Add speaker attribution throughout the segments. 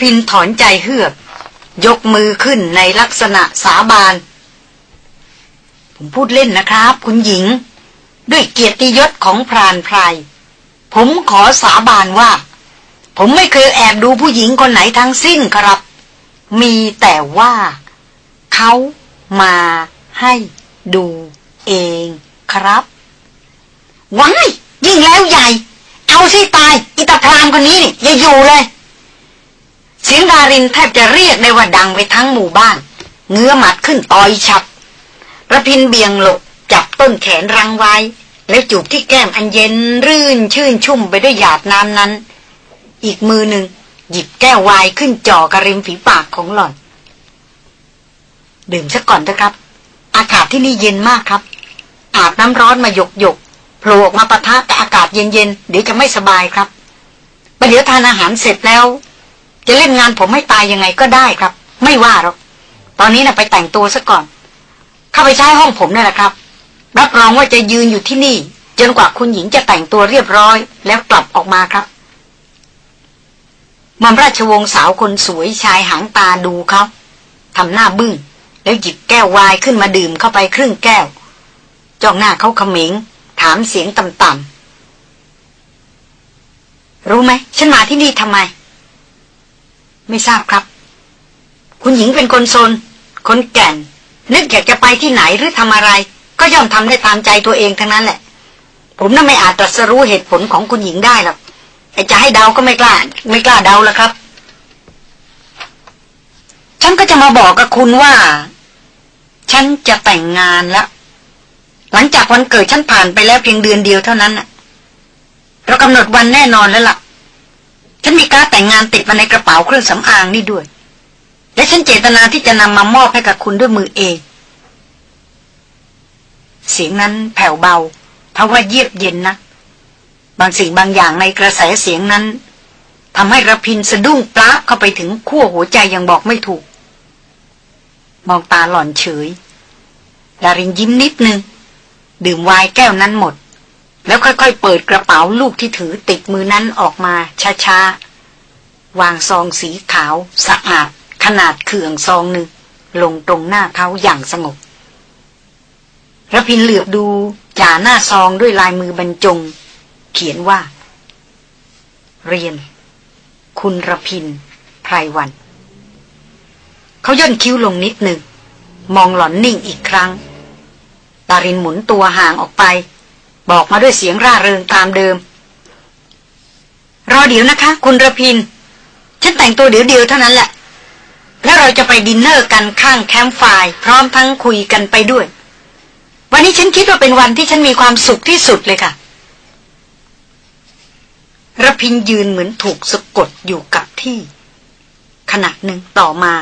Speaker 1: พินถอนใจเฮือก ยกมือขึ้นในลักษณะสาบาน ผมพูดเล่นนะครับ คุณหญิง ด้วยเกียรติยศของพรานไพรผมขอสาบานว่า ผมไม่เคยแอบดูผู้หญิงคนไหนทั้งสิ้นครับ มีแต่ว่า เขามาให้ดูเองครับว้ายยิ่งแล้วใหญ่ เอาสิตาย อิตาพรามคนนี้นี่อย่าอยู่เลย เสียงดารินแทบจะเรียกได้ว่าดังไปทั้งหมู่บ้าน เงื้อหมัดขึ้นต่อยฉับระพินเบียงหลบจับต้นแขนรังไว้ แล้วจูบที่แก้มอันเย็นรื่นชื่นชุ่มไปด้วยหยาดน้ำนั้น อีกมือหนึ่งหยิบแก้ววายขึ้นจ่อกระริมฝีปากของหล่อน ดื่มซะก่อนนะครับ อากาศที่นี่เย็นมากครับ อาบน้ำร้อนมาหยกหยกโผล่ออกมาปะทะกับอากาศเย็นๆเดี๋ยวจะไม่สบายครับประเดี๋ยวทานอาหารเสร็จแล้ว จะเล่นงานผมให้ตายยังไงก็ได้ครับ ไม่ว่าหรอก ตอนนี้นะ่ะไปแต่งตัวซะก่อน เข้าไปใช้ห้องผมนี่แหละครับ รับรองว่าจะยืนอยู่ที่นี่ จนกว่าคุณหญิงจะแต่งตัวเรียบร้อย แล้วกลับออกมาครับมัมราชวงศ์สาวคนสวยชายหางตาดูเขาทำหน้าบึ้ง แล้วหยิบแก้ววายขึ้นมาดื่มเข้าไปครึ่งแก้ว จ้องหน้าเขาเขม็งถามเสียงต่ำๆรู้ไหม ฉันมาที่นี่ทำไม ไม่ทราบครับ คุณหญิงเป็นคนโซน คนแก่น นึกอยากจะไปที่ไหนหรือทำอะไร ก็ย่อมทำได้ตามใจตัวเองทั้งนั้นแหละ ผมน่าไม่อาจตรัสรู้เหตุผลของคุณหญิงได้หรอกไอ้จะให้เดาก็ไม่กล้า ไม่กล้าเดาแล้วครับ ฉันก็จะมาบอกกับคุณว่า ฉันจะแต่งงานแล้ว หลังจากวันเกิดฉันผ่านไปแล้วเพียงเดือนเดียวเท่านั้นเรากำหนดวันแน่นอนแล้วล่ะ ฉันมีการแต่งงานติดมาในกระเป๋าเครื่องสำอางนี่ด้วย และฉันเจตนาที่จะนำมามอบให้กับคุณด้วยมือเอง เสียงนั้นแผ่วเบาทว่าเยียบเย็นนะ บางสิ่งบางอย่างในกระแสเสียงนั้นทำให้ระพินสะดุ้งปลาเข้าไปถึงขั้วหัวใจยังบอกไม่ถูก มองตาหล่อนเฉยดารินยิ้มนิดนึง ดื่มไวน์แก้วนั้นหมด แล้วค่อยๆเปิดกระเป๋าลูกที่ถือติดมือนั้นออกมาช้าๆ วางซองสีขาวสะอาด ขนาดเขื่องซองหนึ่ง ลงตรงหน้าเขาอย่างสงบระพินเหลือบดูจ่าหน้าซองด้วยลายมือบรรจง เขียนว่า เรียน คุณระพินไพรวัน เขาย่นคิ้วลงนิดหนึ่ง มองหล่อนนิ่งอีกครั้ง ดารินหมุนตัวห่างออกไป บอกมาด้วยเสียงร่าเริงตามเดิม รอเดี๋ยวนะคะ คุณระพิน ฉันแต่งตัวเดี๋ยวเดียวเท่านั้นแหละ แล้วเราจะไปดินเนอร์กันข้างแคมป์ไฟพร้อมทั้งคุยกันไปด้วย วันนี้ฉันคิดว่าเป็นวันที่ฉันมีความสุขที่สุดเลยค่ะระพินยืนเหมือนถูกสะกดอยู่กับที่ ขณะหนึ่งต่อมา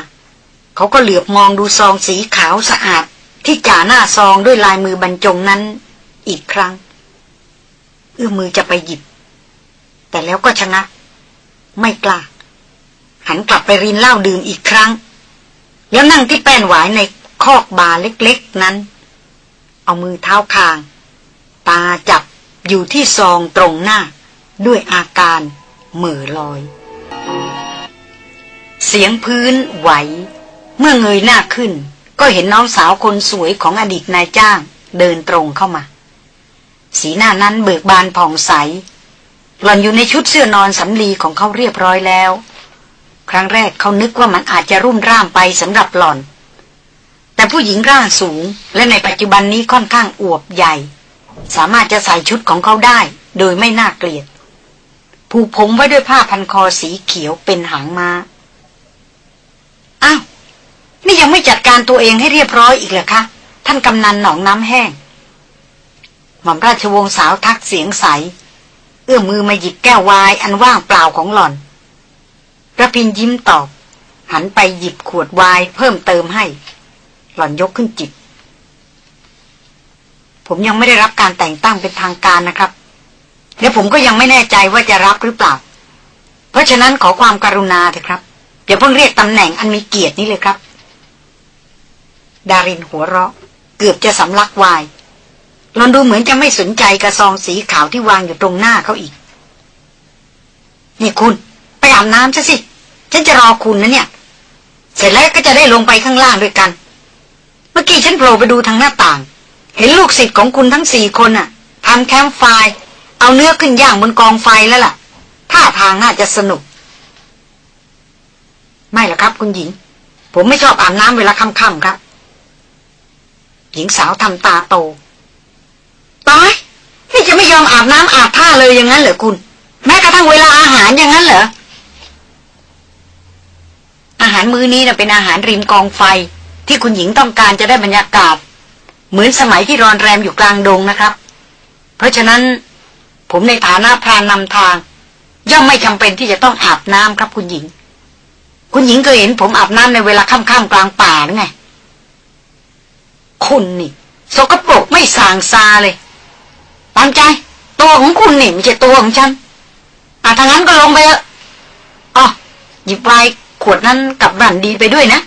Speaker 1: เขาก็เหลือบมองดูซองสีขาวสะอาดที่จ่าหน้าซองด้วยลายมือบรรจงนั้นอีกครั้ง เอื้อมือจะไปหยิบ แต่แล้วก็ชะงัก ไม่กล้า หันกลับไปรินเหล้าดื่มอีกครั้ง แล้วนั่งที่แป้นหวายในคอกบาเล็กๆนั้น เอามือเท้าคาง ตาจับอยู่ที่ซองตรงหน้า ด้วยอาการเหม่อลอย เสียงพื้นไหว เมื่อเงยหน้าขึ้น ก็เห็นน้องสาวคนสวยของอดีตนายจ้างเดินตรงเข้ามา สีหน้านั้นเบิกบานผ่องใส หล่อนอยู่ในชุดเสื้อนอนสำลีของเขาเรียบร้อยแล้ว ครั้งแรกเขานึกว่ามันอาจจะรุ่มร่ามไปสำหรับหล่อน แต่ผู้หญิงร่างสูงและในปัจจุบันนี้ค่อนข้างอวบใหญ่ สามารถจะใส่ชุดของเขาได้ โดยไม่น่าเกลียด ผูกผมไว้ด้วยผ้าพันคอสีเขียวเป็นหางมา้าอ้าวนี่ยังไม่จัดการตัวเองให้เรียบร้อยอีกเหรอคะ ท่านกำนันหนองน้ำแห้ง ม่อมราชวงศ์สาวทักเสียงใส เอื้อมมือมาหยิบแก้ววายอันว่างเปล่าของหล่อนระพินยิ้มตอบ หันไปหยิบขวดวายเพิ่มเติมให้ หล่อนยกขึ้นจิบผมยังไม่ได้รับการแต่งตั้งเป็นทางการนะครับ และผมก็ยังไม่แน่ใจว่าจะรับหรือเปล่า เพราะฉะนั้นขอความการุณาเถอะครับอย่าเพิ่งเรียกตำแหน่งอันมีเกียรตินี้เลยครับ ดารินหัวเราะ เกือบจะสำลักวาย ลอนดูเหมือนจะไม่สนใจกระซองสีขาวที่วางอยู่ตรงหน้าเขาอีก นี่คุณ ไปอาบน้ำซะสิ ฉันจะรอคุณนะเนี่ย เสร็จแล้วก็จะได้ลงไปข้างล่างด้วยกัน เมื่อกี้ฉันโผล่ไปดูทางหน้าต่าง เห็นลูกศิษย์ของคุณทั้งสี่คนน่ะทำแคมป์ไฟเอาเนื้อขึ้นย่างบนกองไฟแล้วล่ะ ท่าทางน่าจะสนุก ไม่หรอกครับ คุณหญิง ผมไม่ชอบอาบน้ำเวลาค่ำๆครับ หญิงสาวทำตาโต ตายนี่จะไม่ยอมอาบน้ำอาบท่าเลยอย่างนั้นเหรอคุณ แม้กระทั่งเวลาอาหารอย่างนั้นเหรอ อาหารมื้อนี้นะเป็นอาหารริมกองไฟ ที่คุณหญิงต้องการจะได้บรรยากาศ เหมือนสมัยที่รอนแรมอยู่กลางดงนะครับ เพราะฉะนั้น ผมในฐานะพรานนำทาง ย่อมไม่จำเป็นที่จะต้องอาบน้ำครับคุณหญิง คุณหญิงเคยเห็นผมอาบน้ำในเวลาค่ำๆกลางป่าหรือไงคุณนี่สกปรกไม่สางซาเลย ตามใจ ตัวของคุณนี่ไม่ใช่ตัวของฉันอาทางนั้นก็ลงไปเถอะอ๋อหยิบไวน์ขวดนั้นกับบันดีไปด้วยนะ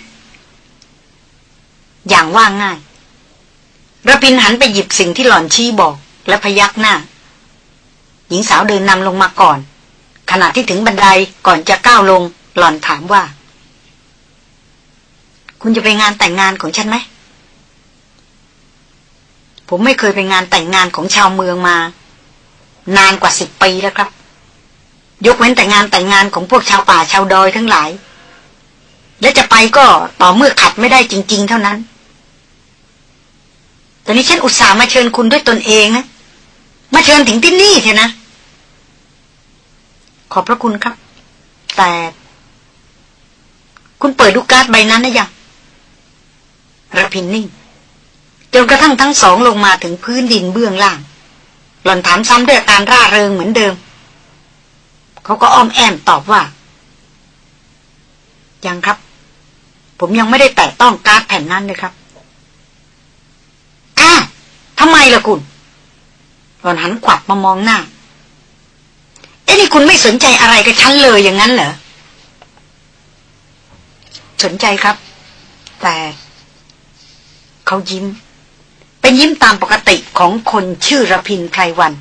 Speaker 1: อย่างว่าง่ายระพินหันไปหยิบสิ่งที่หล่อนชี้บอก และพยักหน้า หญิงสาวเดินนำลงมาก่อน ขณะที่ถึงบันไดก่อนจะก้าวลง หล่อนถามว่า คุณจะไปงานแต่งงานของฉันไหม ผมไม่เคยไปงานแต่งงานของชาวเมืองมา นานกว่าสิบปีแล้วครับ ยกเว้นแต่งานแต่งงานของพวกชาวป่าชาวดอยทั้งหลาย และจะไปก็ต่อเมื่อขัดไม่ได้จริง ๆ เท่านั้นตอนนี้ฉันอุตส่าห์มาเชิญคุณด้วยตนเองนะมาเชิญถึงที่นี่เถอะนะ ขอบพระคุณครับ แต่ คุณเปิดดูการ์ดใบนั้นนะยังระพินนิ่ง จนกระทั่งทั้งสองลงมาถึงพื้นดินเบื้องล่าง หล่อนถามซ้ำด้วยการร่าเริงเหมือนเดิม เขาก็อ้อมแอมตอบว่า ยังครับ ผมยังไม่ได้แตะต้องการ์ดแผ่นนั้นเลยครับอ้าทำไมล่ะคุณ หล่อนหันขวับมามองหน้า เอ้นี่คุณไม่สนใจอะไรกับฉันเลยอย่างนั้นเหรอ สนใจครับ แต่เขายิ้ม เป็นยิ้มตามปกติของคนชื่อระพินไพรวัน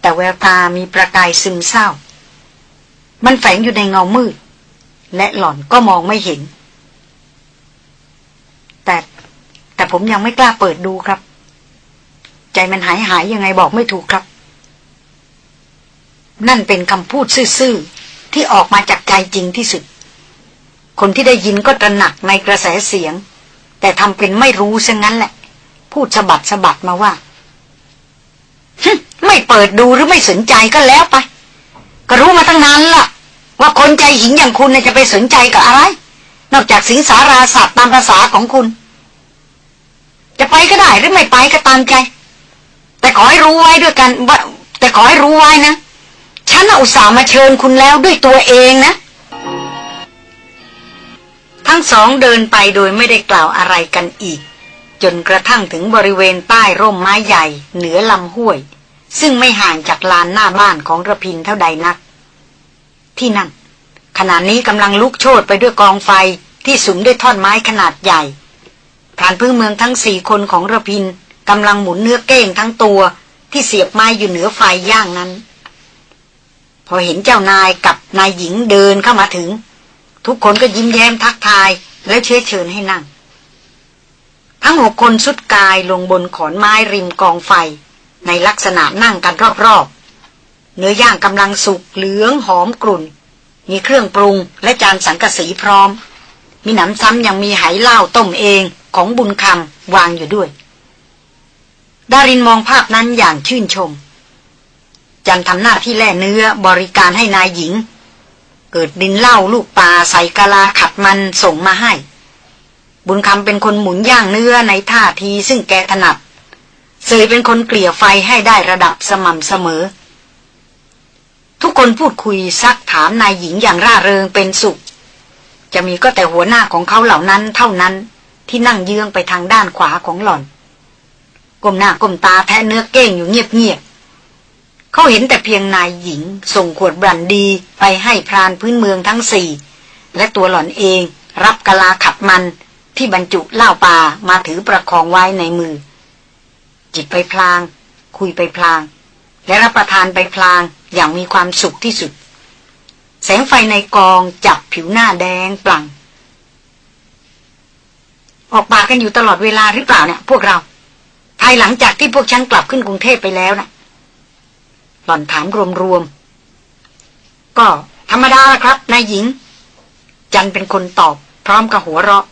Speaker 1: แต่แววตามีประกายซึมเศร้า มันแฝงอยู่ในเงามืด และหล่อนก็มองไม่เห็น แต่แต่ผมยังไม่กล้าเปิดดูครับ ใจมันหายหายยังไงบอกไม่ถูกครับ นั่นเป็นคำพูดซื่อๆ ที่ออกมาจากใจจริงที่สุด คนที่ได้ยินก็ตระหนักในกระแสเสียง แต่ทำเป็นไม่รู้ซะงั้นแหละ พูดสะบัดสะบัดมาว่าไม่เปิดดูหรือไม่สนใจก็แล้วไป ก็รู้มาตั้งนานละว่าคนใจหินอย่างคุณจะไปสนใจกับอะไร นอกจากสิงสาราสัตว์ตามภาษาของคุณ จะไปก็ได้หรือไม่ไปก็ตามใจ แต่ขอให้รู้ไว้ด้วยกันว่าแต่ขอให้รู้ไว้นะฉันอุตส่าห์มาเชิญคุณแล้วด้วยตัวเองนะ ทั้งสองเดินไปโดยไม่ได้กล่าวอะไรกันอีก จนกระทั่งถึงบริเวณใต้ร่มไม้ใหญ่ เหนือลำห้วย ซึ่งไม่ห่างจากลานหน้าบ้านของระพินเท่าใดนัก ที่นั่น ขณะนี้กำลังลุกโชนไปด้วยกองไฟที่สุมด้วยท่อนไม้ขนาดใหญ่ผ่านพื้นเมืองทั้งสี่คนของระพินกำลังหมุนเนื้อเก้งทั้งตัวที่เสียบไม้อยู่เหนือไฟย่างนั้น พอเห็นเจ้านายกับนายหญิงเดินเข้ามาถึง ทุกคนก็ยิ้มแย้มทักทายแล้วเชื้อเชิญให้นั่ง ทั้งหกคนสุดกายลงบนขอนไม้ริมกองไฟ ในลักษณะนั่งกันรอบๆ เนื้อย่างกำลังสุกเหลืองหอมกลุ่น มีเครื่องปรุงและจานสังกะสีพร้อม มีหนำซ้ำยังมีไหเหล้าต้มเองของบุญคำวางอยู่ด้วย ดารินมองภาพนั้นอย่างชื่นชม จันทำหน้าที่แล่เนื้อบริการให้นายหญิง เกิดดินเหล้าลูกปลาใส่กะลาขัดมันส่งมาให้ บุญคำเป็นคนหมุนย่างเนื้อในท่าทีซึ่งแกถนัดเสยเป็นคนเกลี่ยไฟให้ได้ระดับสม่ำเสมอ ทุกคนพูดคุยซักถามนายหญิงอย่างร่าเริงเป็นสุข จะมีก็แต่หัวหน้าของเขาเหล่านั้นเท่านั้นที่นั่งเยื้องไปทางด้านขวาของหล่อนก้มหน้าก้มตาแทะเนื้อเก้งอยู่เงียบๆเขาเห็นแต่เพียงนายหญิง ส่งขวดบรันดีไปให้พรานพื้นเมืองทั้งสี่ และตัวหล่อนเองรับกะลาขับมัน ที่บรรจุเหล้าปลามาถือประคองไว้ในมือ จิตไปพลาง คุยไปพลาง และรับประทานไปพลางอย่างมีความสุขที่สุด แสงไฟในกองจับผิวหน้าแดงปลั่งออกปากกันอยู่ตลอดเวลาหรือเปล่าเนี่ยพวกเรา ภายหลังจากที่พวกฉันกลับขึ้นกรุงเทพไปแล้วนะ่ะหล่อนถามรวมๆก็ธรรมดาละครับนายหญิง จันเป็นคนตอบพร้อมกับหัวเราะ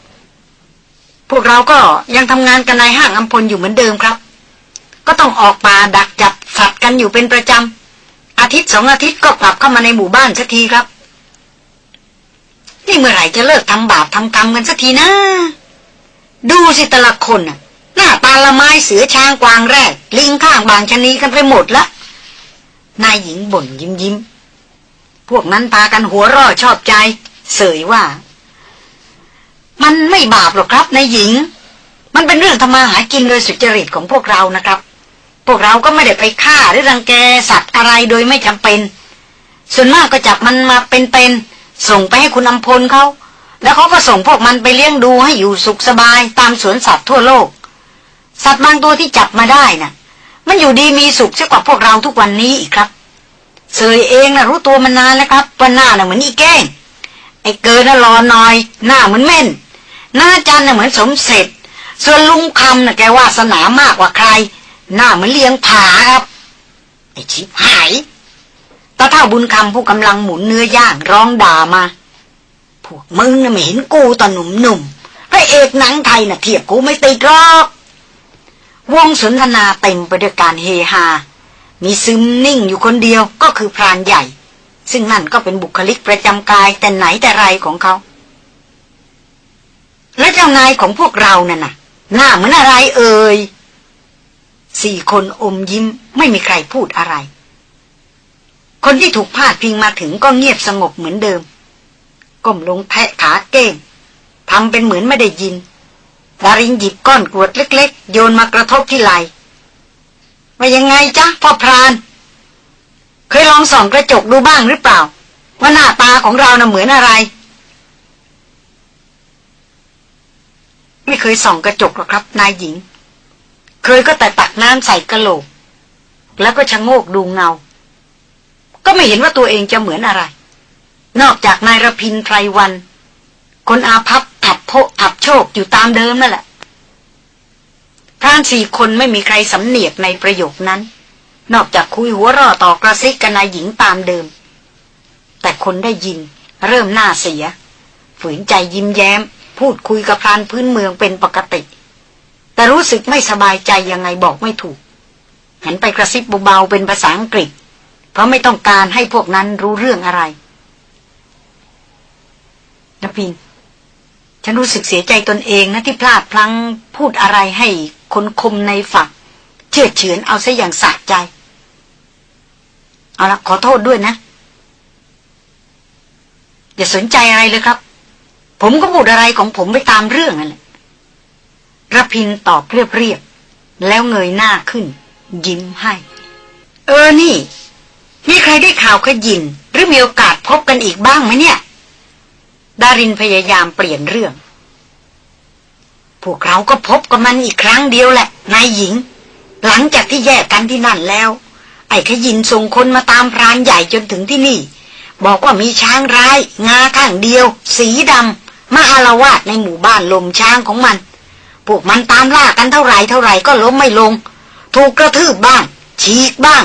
Speaker 1: พวกเราก็ยังทำงานกันในห้างอัมพลอยู่เหมือนเดิมครับ ก็ต้องออกป่าดักจับสัตว์กันอยู่เป็นประจำ อาทิตย์สองอาทิตย์ก็กลับเข้ามาในหมู่บ้านสักทีครับ นี่เมื่อไหร่จะเลิกทำบาปทำกรรมกันสักทีนะ ดูสิแต่ละคนน่ะ หน้าตาละไม้เสือช้างกวางแรกลิงข้างบางชนีกันไปหมดละนายหญิงบ่นยิ้มยิ้มพวกนั้นพากันหัวร่อชอบใจ เสยว่า มันไม่บาปหรอกครับนายหญิง มันเป็นเรื่องธรรมาหากินโดยสุจริตของพวกเรานะครับ พวกเราก็ไม่ได้ไปฆ่าหรือรังแกสัตว์อะไรโดยไม่จำเป็น ส่วนมากก็จับมันมาเป็นๆส่งไปให้คุณอำพลเขาแล้วเขาก็ส่งพวกมันไปเลี้ยงดูให้อยู่สุขสบายตามสวนสัตว์ทั่วโลก สัตว์บางตัวที่จับมาได้น่ะ มันอยู่ดีมีสุขเสียกว่าพวกเราทุกวันนี้อีกครับเสยเองนะรู้ตัวมานานแล้วครับว่าหน้าน่ะเหมือนอีแก้งไอ้เกินน่ะรอหน่อย หน้าเหมือนเม่น หน้าจันน่ะเหมือนสมเสร็จ ส่วนลุงคำน่ะแกวาสนามากกว่าใคร หน้าเหมือนเลี้ยงผาครับ ไอชิบหายตาเท่าบุญคำผู้กำลังหมุนเนื้อย่างร้องด่ามา พวกมึงน่ะไม่เห็นกูตอนหนุ่มๆพระเอกหนังไทยน่ะเทียบกูไม่ติดหรอก วงสนทนาเต็มไปด้วยการเฮฮา มีซึมนิ่งอยู่คนเดียวก็คือพรานใหญ่ ซึ่งนั่นก็เป็นบุคลิกประจำกายแต่ไหนแต่ไรของเขา และเจ้านายของพวกเรานั่นน่ะ หน้าเหมือนอะไรเอ่ยสี่คนอมยิ้มไม่มีใครพูดอะไร คนที่ถูกพาดพิงมาถึงก็เงียบสงบเหมือนเดิม ก้มลงแทะขาเก้งทำเป็นเหมือนไม่ได้ยินดารินหยิบก้อนกรวดเล็ก ๆ โยนมากระทบที่ไหลว่ายังไงจ๊ะพ่อพราน เคยลองส่องกระจกดูบ้างหรือเปล่า ว่าหน้าตาของเราน่ะเหมือนอะไร ไม่เคยส่องกระจกหรอกครับ นายหญิง เคยก็แต่ตักน้ำใส่กระโหลก แล้วก็ชะโงกดูเงา ก็ไม่เห็นว่าตัวเองจะเหมือนอะไร นอกจากนายรพินไพรวัน คนอาภัพอับโพอับโชคอยู่ตามเดิมนั่นแหละพรานสี่คนไม่มีใครสำเนียกในประโยคนั้น นอกจากคุยหัวร่อต่อกระซิกกันนายหญิงตามเดิม แต่คนได้ยินเริ่มหน้าเสีย ฝืนใจยิ้มแย้ม พูดคุยกับพรานพื้นเมืองเป็นปกติ แต่รู้สึกไม่สบายใจยังไงบอกไม่ถูก หันไปกระซิบเบาๆเป็นภาษาอังกฤษ เพราะไม่ต้องการให้พวกนั้นรู้เรื่องอะไรนพินฉันรู้สึกเสียใจตนเองนะที่พลาดพลั้งพูดอะไรให้คนคมในฝัก เชื่อเฉือนเอาซะอย่างสะใจ เอาละขอโทษด้วยนะ อย่าสนใจอะไรเลยครับ ผมก็พูดอะไรของผมไปตามเรื่องนั่นแหละระพินตอบเรียบๆแล้วเงยหน้าขึ้น ยิ้มให้ เออนี่ มีใครได้ข่าวขยิน หรือมีโอกาสพบกันอีกบ้างไหมเนี่ย ดารินพยายามเปลี่ยนเรื่อง พวกเราก็พบกับมันอีกครั้งเดียวแหละ นายหญิง หลังจากที่แยกกันที่นั่นแล้ว ไอ้ขยินส่งคนมาตามพรานใหญ่จนถึงที่นี่ บอกว่ามีช้างร้าย งาข้างเดียว สีดำ มาอารวาสในหมู่บ้านลมช้างของมัน พวกมันตามล่ากันเท่าไรเท่าไรก็ล้มไม่ลง ถูกกระทืบบ้าง ฉีกบ้าง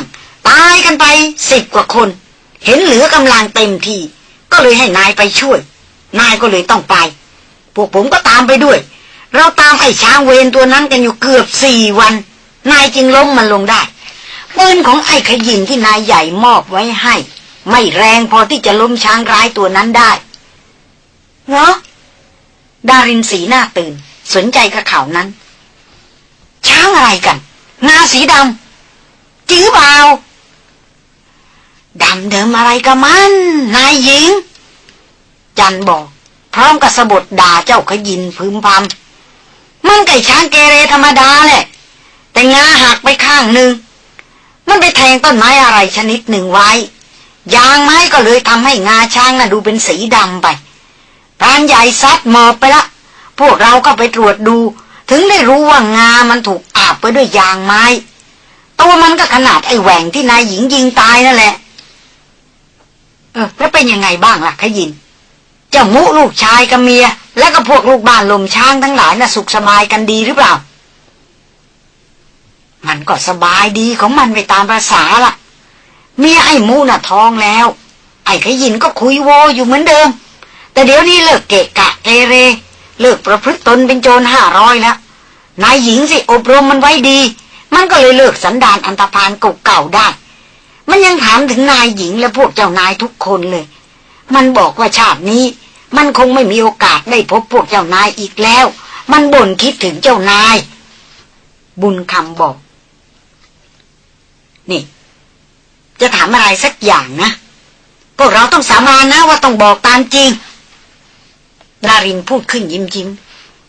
Speaker 1: ตายกันไปสิบกว่าคน เห็นเหลือกำลังเต็มทีก็เลยให้นายไปช่วย นายก็เลยต้องไป พวกผมก็ตามไปด้วย เราตามไอ้ช้างเวรตัวนั้นกันอยู่เกือบสี่วัน นายจึงล้มมันลงได้ปืนของไอ้ขยินที่นายใหญ่มอบไว้ให้ ไม่แรงพอที่จะล้มช้างร้ายตัวนั้นได้เหรอ ดารินสีหน้าตื่น สนใจกับข่าวนั้น ช้างอะไรกัน งาสีดำจื้อเปล่าดำเดิมอะไรกับมัน นายหญิง จันบอก พร้อมกับสะบดด่าเจ้าขยินพึมพำมันไก่ช้างเกเรธรรมดาแหละ แต่งาหักไปข้างหนึ่ง มันไปแทงต้นไม้อะไรชนิดหนึ่งไว้ ยางไม้ก็เลยทำให้งาช้างน่ะดูเป็นสีดำไป พรานใหญ่ซัดหมอบไปละ พวกเราก็ไปตรวจดู ถึงได้รู้ว่างามันถูกอาบไปด้วยยางไม้ ตัวมันก็ขนาดไอ้แหว่งที่นายหญิงยิงตายนั่นแหละ เออ แล้วเป็นยังไงบ้างล่ะขยิน เจ้ามุลูกชายกับเมีย แล้วก็พวกลูกบ้านลมช้างทั้งหลายน่ะสุขสบายกันดีหรือเปล่า มันก็สบายดีของมันไปตามภาษาล่ะ เมียไอ้มูน่ะท้องแล้ว ไอ้ขยินก็คุยโวอยู่เหมือนเดิม แต่เดี๋ยวนี้เลิกเกะกะเกเร เลิกประพฤติตนเป็นโจรห้าร้อยแล้ว นายหญิงสิอบรมมันไว้ดี มันก็เลยเลิกสันดานอันตรพานเก่าๆได้ มันยังถามถึงนายหญิงและพวกเจ้านายทุกคนเลย มันบอกว่าชาตินี้ มันคงไม่มีโอกาสได้พบพวกเจ้านายอีกแล้ว มันบ่นคิดถึงเจ้านาย บุญคำบอก นี่ จะถามอะไรสักอย่างนะพวกเราต้องสามานะว่าต้องบอกตามจริง ดารินพูดขึ้นยิ้มยิ้ม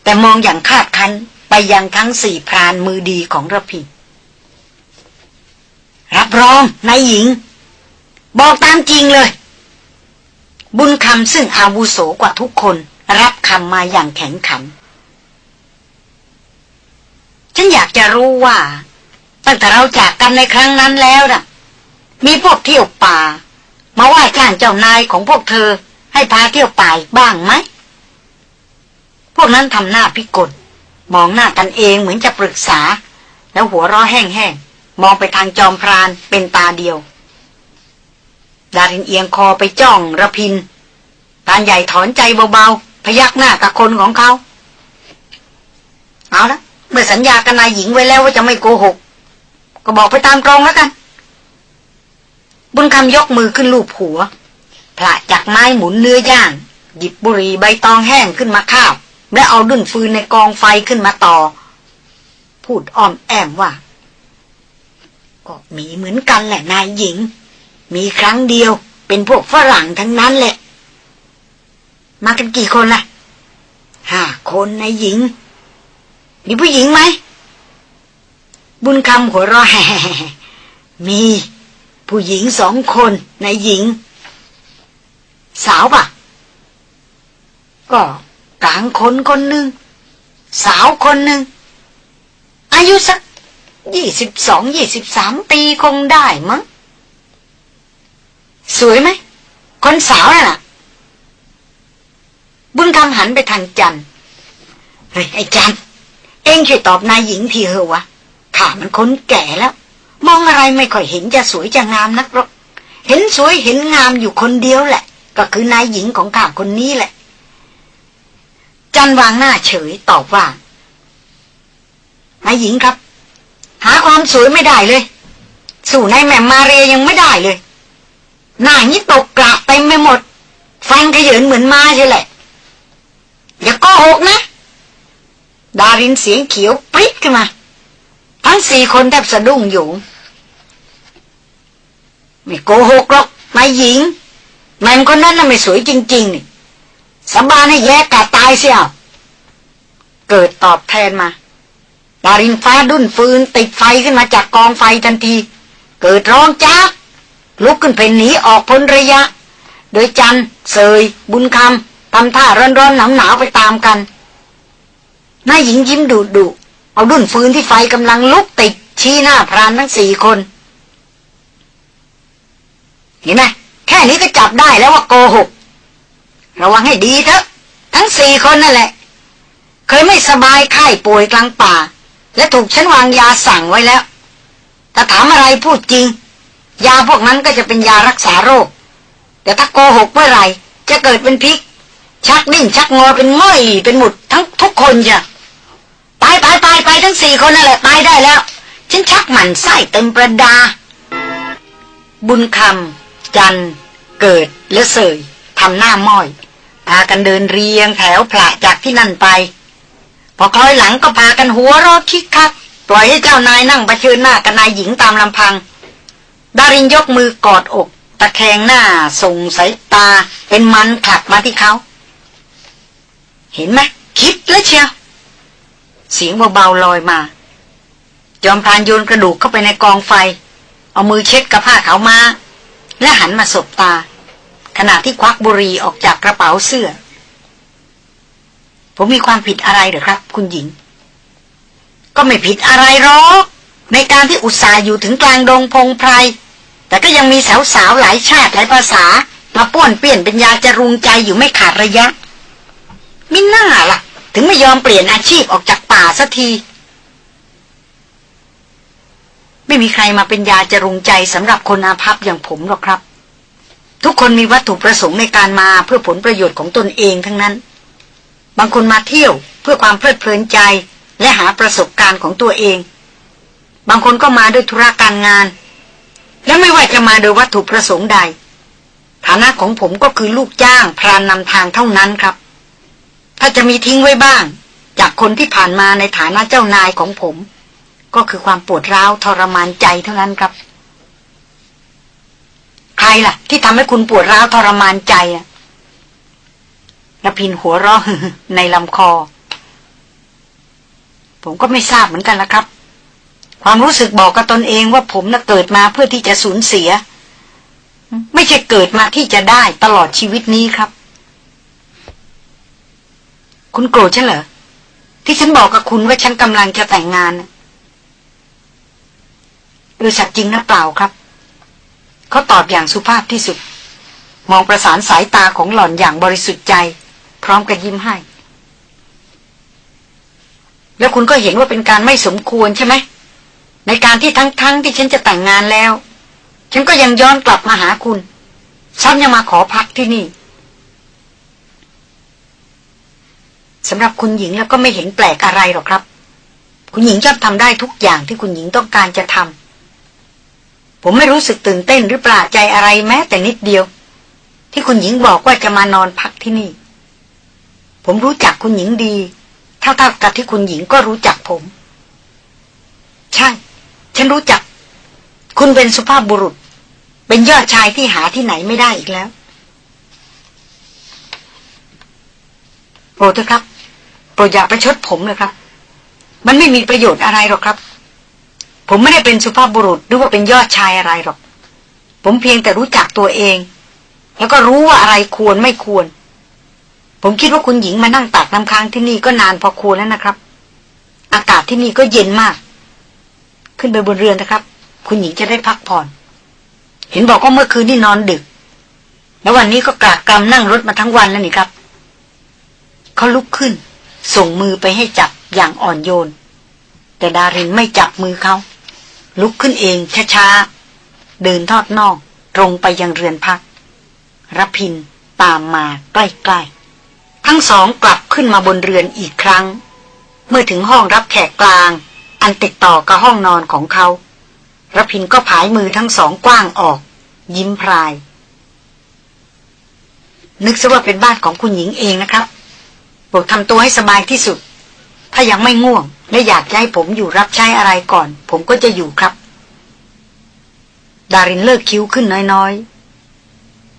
Speaker 1: แต่มองอย่างคาดคันไปยังทั้งสี่พรานมือดีของระพีรับรองนายหญิง บอกตามจริงเลย บุญคำซึ่งอาวุโสกว่าทุกคน รับคำมาอย่างแข็งขัน ฉันอยากจะรู้ว่า ตั้งแต่เราจากกันในครั้งนั้นแล้วน่ะ มีพวกเที่ยวป่า มาว่าจ้างเจ้านายของพวกเธอให้พาเที่ยวป่าบ้างไหม พวกนั้นทำหน้าพิกลมองหน้ากันเองเหมือนจะปรึกษา แล้วหัวราะแห้งๆ มองไปทางจอมพรานเป็นตาเดียว ดารินเอียงคอไปจ้องระพินตานใหญ่ถอนใจเบาๆ พยักหน้ากับคนของเขา เอาละเมื่อสัญญากับนายหญิงไว้แล้วว่าจะไม่โกหก ก็บอกไปตามกรองแล้วกัน บุญคำยกมือขึ้นลูบหัวพระจากไม้หมุนเนื้อย่าง หยิบบุหรี่ใบตองแห้งขึ้นมาข้าว และเอาดุนฟืนในกองไฟขึ้นมาต่อ พูดอ้อมแอมว่า ก็มีเหมือนกันแหละนายหญิง มีครั้งเดียว เป็นพวกฝรั่งทั้งนั้นแหละ มากันกี่คนล่ะห้าคนนายหญิง มีผู้หญิงไหม บุญคำหัวเราะแฮ่มีผู้หญิงสองคนนายหญิง สาวปะก็ กลางคนคนหนึ่ง สาวคนหนึ่ง อายุสักยี่สิบสองยี่สิบสามปีคงได้มั้งสวยไหม คนสาวน่ะ บุญคำหันไปทางจันเฮ้ยไอ้จันเองช่วยตอบนายหญิงทีเหอะวะข้ามันคนแก่แล้ว มองอะไรไม่ค่อยเห็นจะสวยจะงามนักหรอกเห็นสวยเห็นงามอยู่คนเดียวแหละ ก็คือนายหญิงของข้าคนนี้แหละ จันวางหน้าเฉยตอบว่านายหญิงครับ หาความสวยไม่ได้เลย สู่นายแม่มาเรียยังไม่ได้เลย หน้านี้ตกกระเต็มไปหมด ฟันขยืนเหมือนมาใช่แหละ อย่าโกหกนะ ดารินเสียงเขียวปริ๊ดขึ้นมา ทั้งสี่คนแทบสะดุ้งอยู่ ไม่โกหกหรอกนายหญิงแม่คนนั้นน่ะไม่สวยจริง ๆ นี่ สบานให้แยกกาตายเสียเกิดตอบแทนมาดารินฟ้าดุนฟืนติดไฟขึ้นมาจากกองไฟทันที เกิดร้องจ้าลุกขึ้นไปหนีออกพ้นระยะ โดยจันเสย บุญคำทำท่าร้อนร้อนหนาวหนาวไปตามกันนายหญิงยิ้มดุดุเอาดุนฟืนที่ไฟกำลังลุกติดชี้หน้าพรานทั้งสี่คน เห็นไหมแค่นี้ก็จับได้แล้วว่าโกหก ระวังให้ดีเถอะ ทั้งสี่คนนั่นแหละ เคยไม่สบายไข้ป่วยกลางป่า และถูกฉันวางยาสั่งไว้แล้ว ถ้าถามอะไรพูดจริง ยาพวกนั้นก็จะเป็นยารักษาโรค แต่ถ้าโกหกเมื่อไรจะเกิดเป็นพิกชักดิ้นชักงอเป็นง่อยเป็นหมุดทั้งทุกคนจ้ะตายตายตายไปทั้งสี่คนนั่นแหละตายได้แล้ว ฉันชักหมันไส้เต็มประดา บุญคำจัน เกิดและเสยทำหน้าม้อย พากันเดินเรียงแถวผละจากที่นั่นไป พอคล้อยหลังก็พากันหัวรอคิกคัก ปล่อยให้เจ้านายนั่งเผชิญหน้ากับนายหญิงตามลำพัง ดารินยกมือกอดอก ตะแคงหน้า ส่งสายตา เป็นมันผลักมาที่เขา เห็นไหมคิดแล้วเชียวเสียงเบาๆลอยมา จอมพรานโยนกระดูกเข้าไปในกองไฟ เอามือเช็ดกับผ้าเขามา และหันมาสบตา ขณะที่ควักบุหรี่ออกจากกระเป๋าเสื้อ ผมมีความผิดอะไรหรือครับ คุณหญิง ก็ไม่ผิดอะไรหรอกในการที่อุตส่าห์อยู่ถึงกลางดงพงไพร แต่ก็ยังมีสาวๆหลายชาติหลายภาษา มาป้วนเปลี่ยนเป็นยาจะรุงใจอยู่ไม่ขาดระยะ มิน่าล่ะ ถึงไม่ยอมเปลี่ยนอาชีพออกจากป่าสักที ไม่มีใครมาเป็นยาจะรุงใจสำหรับคนอาภัพอย่างผมหรอกครับ ทุกคนมีวัตถุประสงค์ในการมาเพื่อผลประโยชน์ของตนเองทั้งนั้น บางคนมาเที่ยวเพื่อความเพลิดเพลินใจและหาประสบการณ์ของตัวเอง บางคนก็มาด้วยธุระการงาน และไม่ว่าจะมาโดยวัตถุประสงค์ใด ฐานะของผมก็คือลูกจ้างพรานนำทางเท่านั้นครับ ถ้าจะมีทิ้งไว้บ้าง จากคนที่ผ่านมาในฐานะเจ้านายของผม ก็คือความปวดร้าวทรมานใจเท่านั้นครับ ใครล่ะ ที่ทำให้คุณปวดร้าวทรมานใจอะระพินหัวเราะในลำคอ ผมก็ไม่ทราบเหมือนกันละครับ ความรู้สึกบอกกับตนเองว่าผมน่ะเกิดมาเพื่อที่จะสูญเสีย ไม่ใช่เกิดมาที่จะได้ตลอดชีวิตนี้ครับ คุณโกรธฉันเหรอที่ฉันบอกกับคุณว่าฉันกำลังจะแต่งงานเออสักจริงนะเปล่าครับ เขาตอบอย่างสุภาพที่สุด มองประสานสายตาของหล่อนอย่างบริสุทธิ์ใจ พร้อมกับยิ้มให้ แล้วคุณก็เห็นว่าเป็นการไม่สมควรใช่ไหม ในการที่ทั้งๆทที่ฉันจะแต่งงานแล้ว ฉันก็ยังย้อนกลับมาหาคุณซ้ำยังมาขอพักที่นี่สำหรับคุณหญิงแล้วก็ไม่เห็นแปลกอะไรหรอกครับ คุณหญิงชอบทำได้ทุกอย่างที่คุณหญิงต้องการจะทำ ผมไม่รู้สึกตื่นเต้นหรือปลาใจอะไรแม้แต่นิดเดียว ที่คุณหญิงบอกว่าจะมานอนพักที่นี่ ผมรู้จักคุณหญิงดี เท่าๆกับที่คุณหญิงก็รู้จักผม ใช่ ฉันรู้จัก คุณเป็นสุภาพบุรุษ เป็นยอดชายที่หาที่ไหนไม่ได้อีกแล้วโปรดเถอะครับ โปรดอย่าประชดผมเลยครับ มันไม่มีประโยชน์อะไรหรอกครับ ผมไม่ได้เป็นสุภาพบุรุษหรือว่าเป็นยอดชายอะไรหรอก ผมเพียงแต่รู้จักตัวเอง แล้วก็รู้ว่าอะไรควรไม่ควร ผมคิดว่าคุณหญิงมานั่งตากน้ำค้างที่นี่ก็นานพอควรแล้วนะครับ อากาศที่นี่ก็เย็นมาก ขึ้นไปบนเรือนนะครับ คุณหญิงจะได้พักผ่อน เห็นบอกว่าเมื่อคืนนี่นอนดึก แล้ววันนี้ก็กรากกรำนั่งรถมาทั้งวันแล้วนี่ครับเขาลุกขึ้น ส่งมือไปให้จับอย่างอ่อนโยน แต่ดารินไม่จับมือเขา ลุกขึ้นเองช้าๆ เดินทอดนอกตรงไปยังเรือนพักรพินตามมาใกล้ๆ ทั้งสองกลับขึ้นมาบนเรือนอีกครั้ง เมื่อถึงห้องรับแขกกลาง อันติดต่อกับห้องนอนของเขารพินก็ผายมือทั้งสองกว้างออก ยิ้มพราย นึกซะว่าเป็นบ้านของคุณหญิงเองนะครับโปรดทำตัวให้สบายที่สุด ถ้ายังไม่ง่วง และอยากให้ผมอยู่รับใช้อะไรก่อน ผมก็จะอยู่ครับ ดารินเลิกคิ้วขึ้นน้อย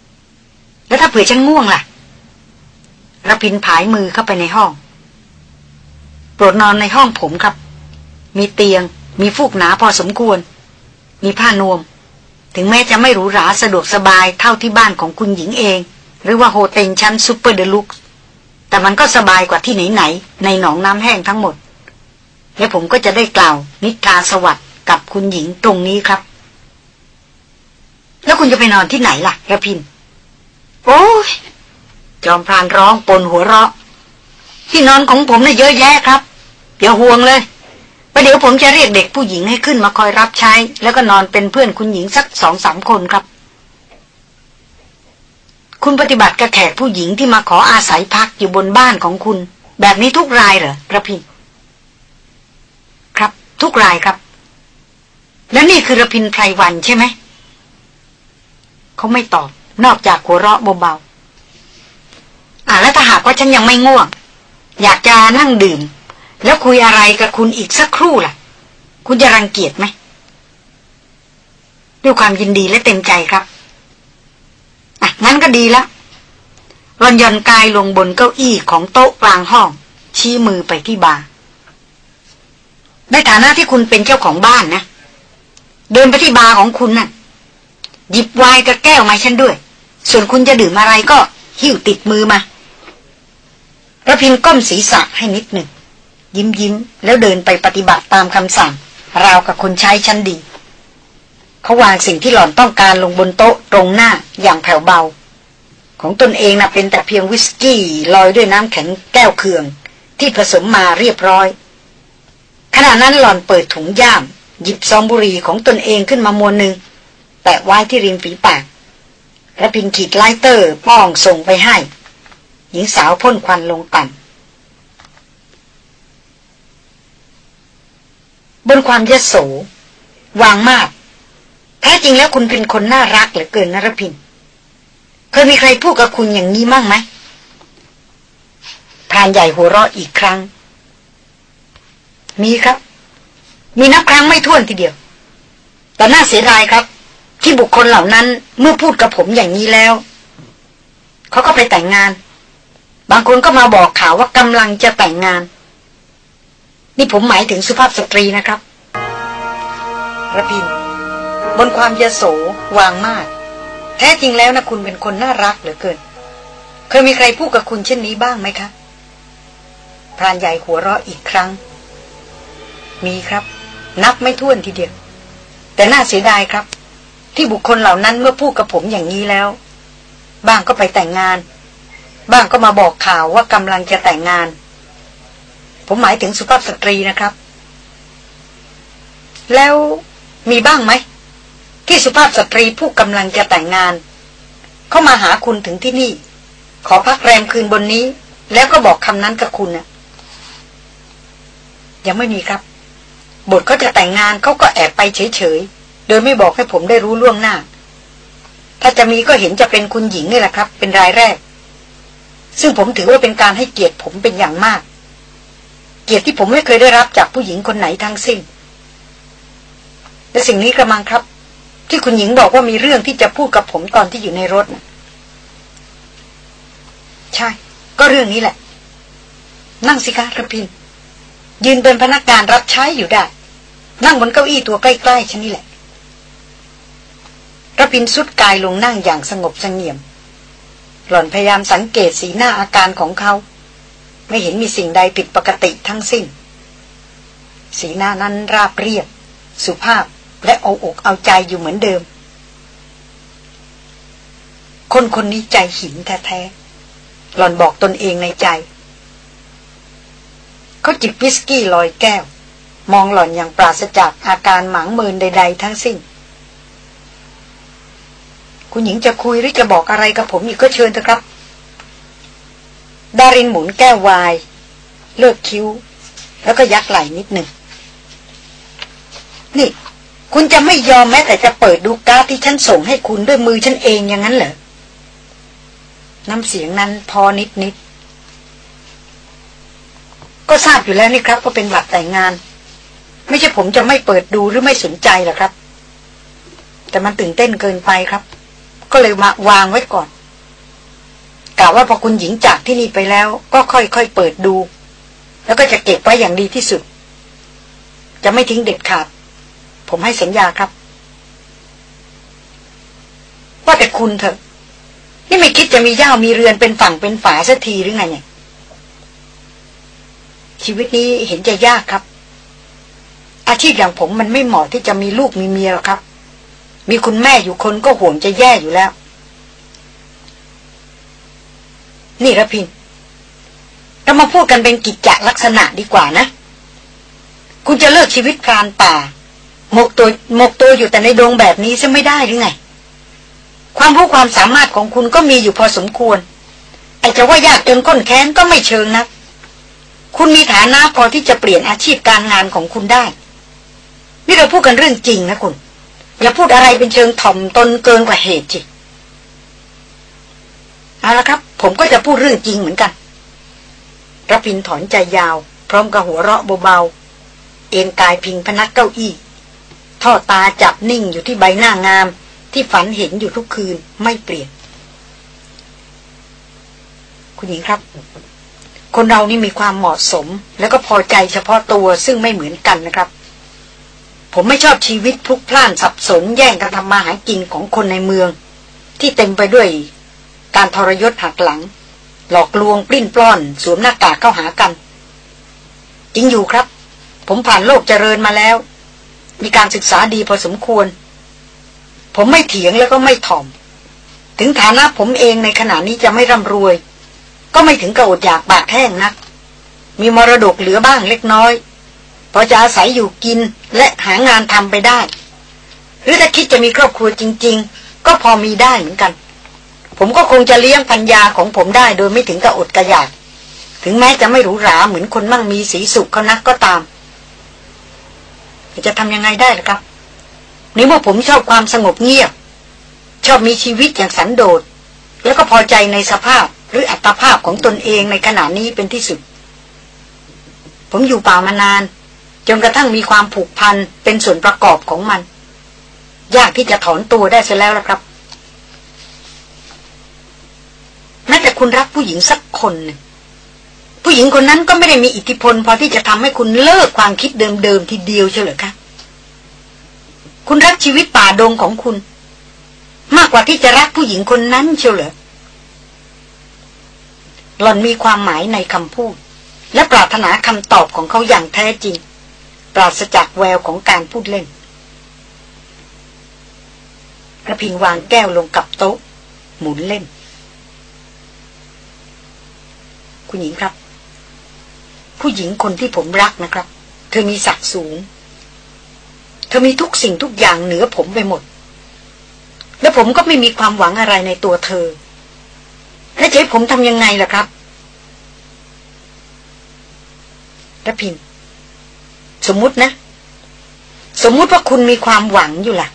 Speaker 1: ๆ แล้วถ้าเผื่อฉันง่วงล่ะระพินผายมือเข้าไปในห้อง โปรดนอนในห้องผมครับ มีเตียง มีฟูกหนาพอสมควร มีผ้านวม ถึงแม้จะไม่หรูหราสะดวกสบายเท่าที่บ้านของคุณหญิงเอง หรือว่า hotel ชั้น super deluxe แต่มันก็สบายกว่าที่ไหนๆในหนองน้ำแห้งทั้งหมด และผมก็จะได้กล่าวนิทราสวัสดิ์กับคุณหญิงตรงนี้ครับ แล้วคุณจะไปนอนที่ไหนล่ะระพิน โอ้ยจอมพรานร้องปนหัวเราะ ที่นอนของผมน่ะเยอะแยะครับอย่าห่วงเลยประเดี๋ยวผมจะเรียกเด็กผู้หญิงให้ขึ้นมาคอยรับใช้ แล้วก็นอนเป็นเพื่อนคุณหญิงสักสองสามคนครับ คุณปฏิบัติกับแขกผู้หญิงที่มาขออาศัยพักอยู่บนบ้านของคุณ แบบนี้ทุกรายเหรอระพินครับ ทุกรายครับ แล้วนี่คือระพินไพรวันใช่ไหม เขาไม่ตอบ นอกจากหัวเราะเบาๆอ่าแล้วถ้าหากว่าฉันยังไม่ง่วง อยากจะนั่งดื่ม แล้วคุยอะไรกับคุณอีกสักครู่ล่ะ คุณจะรังเกียจไหมด้วยความยินดีและเต็มใจครับอะงั้นก็ดีแล้วรอนยอนกายลงบนเก้าอี้ของโต๊ะกลางห้อง ชี้มือไปที่บาร์ ในฐานะที่คุณเป็นเจ้าของบ้านนะ เดินไปที่บาร์ของคุณนะ่ะ หยิบไวน์กับแก้วมาฉันด้วย ส่วนคุณจะดื่มอะไรก็หิ้วติดมือมาระพินก้มศีรษะให้นิดหนึ่ง ยิ้มยิ้มแล้วเดินไปปฏิบัติตามคำสั่ง ราวกับคนใช้ชั้นดี เขาวางสิ่งที่หล่อนต้องการลงบนโต๊ะตรงหน้าอย่างแผ่วเบา ของตนเองน่ะเป็นแต่เพียงวิสกี้ลอยด้วยน้ำแข็งแก้วเขื่อง ที่ผสมมาเรียบร้อย ขณะนั้นหล่อนเปิดถุงย่าม หยิบซองบุหรี่ของตนเองขึ้นมามวนหนึ่งแปะไว้ที่ริมฝีปากรพินทร์ขีด lighter ป้องส่งไปให้ หญิงสาวพ่นควันลงต่ำบนความยโสวางมาก แท้จริงแล้วคุณเป็นคนน่ารักเหลือเกินนรพิน เคยมีใครพูดกับคุณอย่างนี้มั่งไหมพรานใหญ่หัวเราะอีกครั้ง มีครับ มีนับครั้งไม่ถ้วนทีเดียว แต่น่าเสียดายครับ ที่บุคคลเหล่านั้นเมื่อพูดกับผมอย่างนี้แล้ว เขาก็ไปแต่งงาน บางคนก็มาบอกข่าวว่ากำลังจะแต่งงาน นี่ผมหมายถึงสุภาพสตรีนะครับระพิน บนความยโสวางมาก แท้จริงแล้วนะคุณเป็นคนน่ารักเหลือเกิน เคยมีใครพูดกับคุณเช่นนี้บ้างไหมคะพรานใหญ่หัวเราะอีกครั้ง มีครับ นับไม่ถ้วนทีเดียว แต่น่าเสียดายครับ ที่บุคคลเหล่านั้นเมื่อพูดกับผมอย่างนี้แล้ว บ้างก็ไปแต่งงาน บ้างก็มาบอกข่าวว่ากำลังจะแต่งงาน ผมหมายถึงสุภาพสตรีนะครับ แล้วมีบ้างไหม ที่สุภาพสตรีผู้กำลังจะแต่งงาน เข้ามาหาคุณถึงที่นี่ ขอพักแรมคืนบนนี้ แล้วก็บอกคำนั้นกับคุณนะ่ะยังไม่มีครับ บทเขาจะแต่งงานเขาก็แอบไปเฉยๆ โดยไม่บอกให้ผมได้รู้ล่วงหน้า ถ้าจะมีก็เห็นจะเป็นคุณหญิงนี่แหละครับ เป็นรายแรก ซึ่งผมถือว่าเป็นการให้เกียรติผมเป็นอย่างมาก เกียรติที่ผมไม่เคยได้รับจากผู้หญิงคนไหนทั้งสิ้น และสิ่งนี้กระมังครับ ที่คุณหญิงบอกว่ามีเรื่องที่จะพูดกับผมตอนที่อยู่ในรถนะใช่ ก็เรื่องนี้แหละ นั่งสิคะระพิน ยืนเป็นพนักงานรับใช้อยู่ได้ นั่งบนเก้าอี้ตัวใกล้ๆฉันนี่แหละระพินสุดกายลงนั่งอย่างสงบสงเงียม หล่อนพยายามสังเกตสีหน้าอาการของเขา ไม่เห็นมีสิ่งใดผิดปกติทั้งสิ้น สีหน้านั้นราบเรียบ สุภาพและเอาอกเอาใจอยู่เหมือนเดิม คนคนนี้ใจหินแท้ๆหล่อนบอกตนเองในใจ เขาจิบวิสกี้ลอยแก้ว มองหล่อนอย่างปราศจากอาการหมางเมินใด ๆ ทั้งสิ้น คุณหญิงจะคุยหรือจะบอกอะไรกับผมอีกก็เชิญเถอะครับ ดารินหมุนแก้วไวน์ เลิกคิ้ว แล้วก็ยักไหล่นิดหนึ่ง นี่ คุณจะไม่ยอมแม้แต่จะเปิดดูการ์ดที่ฉันส่งให้คุณด้วยมือฉันเองอย่างนั้นเหรอน้ำเสียงนั้นพอนิดนิด ก็ทราบอยู่แล้วนี่ครับว่าเป็นบัตรแต่งงาน ไม่ใช่ผมจะไม่เปิดดูหรือไม่สนใจหรอกครับ แต่มันตื่นเต้นเกินไปครับ ก็เลยมาวางไว้ก่อนกะว่าพอคุณหญิงจากที่นี่ไปแล้ว ก็ค่อยๆเปิดดู แล้วก็จะเก็บไว้อย่างดีที่สุด จะไม่ทิ้งเด็ดขาด ผมให้สัญญาครับ ว่าแต่คุณเถอะ นี่ไม่คิดจะมีย่ามีเรือนเป็นฝั่งเป็นฝาสักทีหรือไงเนี่ย ชีวิตนี้เห็นจะยากครับ อาชีพอย่างผมมันไม่เหมาะที่จะมีลูกมีเมียหรอกครับ มีคุณแม่อยู่คนก็ห่วงจะแย่อยู่แล้ว นี่ระพินเรามาพูดกันเป็นกิจจลักษณะดีกว่านะ คุณจะเลิกชีวิตพรานป่า หมกตัวหมกตัวอยู่แต่ในดงแบบนี้จะไม่ได้หรือไง ความรู้ความสามารถของคุณก็มีอยู่พอสมควรไอ้จะว่ายากจนก้นแค้นก็ไม่เชิงนะ คุณมีฐานะพอที่จะเปลี่ยนอาชีพการงานของคุณได้ นี่เราพูดกันเรื่องจริงนะคุณ อย่าพูดอะไรเป็นเชิงถ่อมตนเกินกว่าเหตุจิเอาละครับ ผมก็จะพูดเรื่องจริงเหมือนกันรพินถอนใจยาว พร้อมกับหัวเราะเบาๆ เอ็นกายพิงพนักเก้าอี้ ท่อตาจับนิ่งอยู่ที่ใบหน้างาม ที่ฝันเห็นอยู่ทุกคืนไม่เปลี่ยน คุณหญิงครับ คนเรานี่มีความเหมาะสม แล้วก็พอใจเฉพาะตัวซึ่งไม่เหมือนกันนะครับ ผมไม่ชอบชีวิตพลุกพล่านสับสนแย่งกันทำมาหากินของคนในเมือง ที่เต็มไปด้วยการทรยศหักหลัง หลอกลวงปลิ้นปล้อน สวมหน้ากากเข้าหากัน จริงอยู่ครับ ผมผ่านโลกเจริญมาแล้ว มีการศึกษาดีพอสมควร ผมไม่เถียงแล้วก็ไม่ถ่อม ถึงฐานะผมเองในขณะนี้จะไม่ร่ำรวย ก็ไม่ถึงกับอดอยากบาดแห้งนัก มีมรดกเหลือบ้างเล็กน้อย พอจะอาศัยอยู่กินและหางานทำไปได้ หรือถ้าคิดจะมีครอบครัวจริง ๆ ก็พอมีได้เหมือนกัน ผมก็คงจะเลี้ยงปัญญาของผมได้โดยไม่ถึงกับอดกระยาก ถึงแม้จะไม่หรูหราเหมือนคนมั่งมีสีสุขเขานักก็ตาม จะทำยังไงได้ล่ะครับนี่เมื่อผมชอบความสงบเงียบ ชอบมีชีวิตอย่างสันโดษแล้วก็พอใจในสภาพ หรืออัตภาพของตนเองในขณะนี้เป็นที่สุด ผมอยู่ป่ามานาน จนกระทั่งมีความผูกพันเป็นส่วนประกอบของมัน ยากที่จะถอนตัวได้เสียแล้วละครับแม้แต่คุณรักผู้หญิงสักคนหนึ่งผู้หญิงคนนั้นก็ไม่ได้มีอิทธิพล พอที่จะทำให้คุณเลิกความคิดเดิมๆทีเดียวเฉลยคะคุณรักชีวิตป่าดงของคุณ มากกว่าที่จะรักผู้หญิงคนนั้นเชีย หล่อนมีความหมายในคำพูด และปรารถนาคำตอบของเขาอย่างแท้จริง ปราศจากแววของการพูดเล่นกระพินวางแก้วลงกับโต๊ะ หมุนเล่น คุณหญิงครับ ผู้หญิงคนที่ผมรักนะครับ เธอมีศักดิ์สูง เธอมีทุกสิ่งทุกอย่างเหนือผมไปหมด และผมก็ไม่มีความหวังอะไรในตัวเธอ แล้วจะให้ผมทำยังไงล่ะครับระพิน สมมุตินะ สมมุติว่าคุณมีความหวังอยู่ล่ะ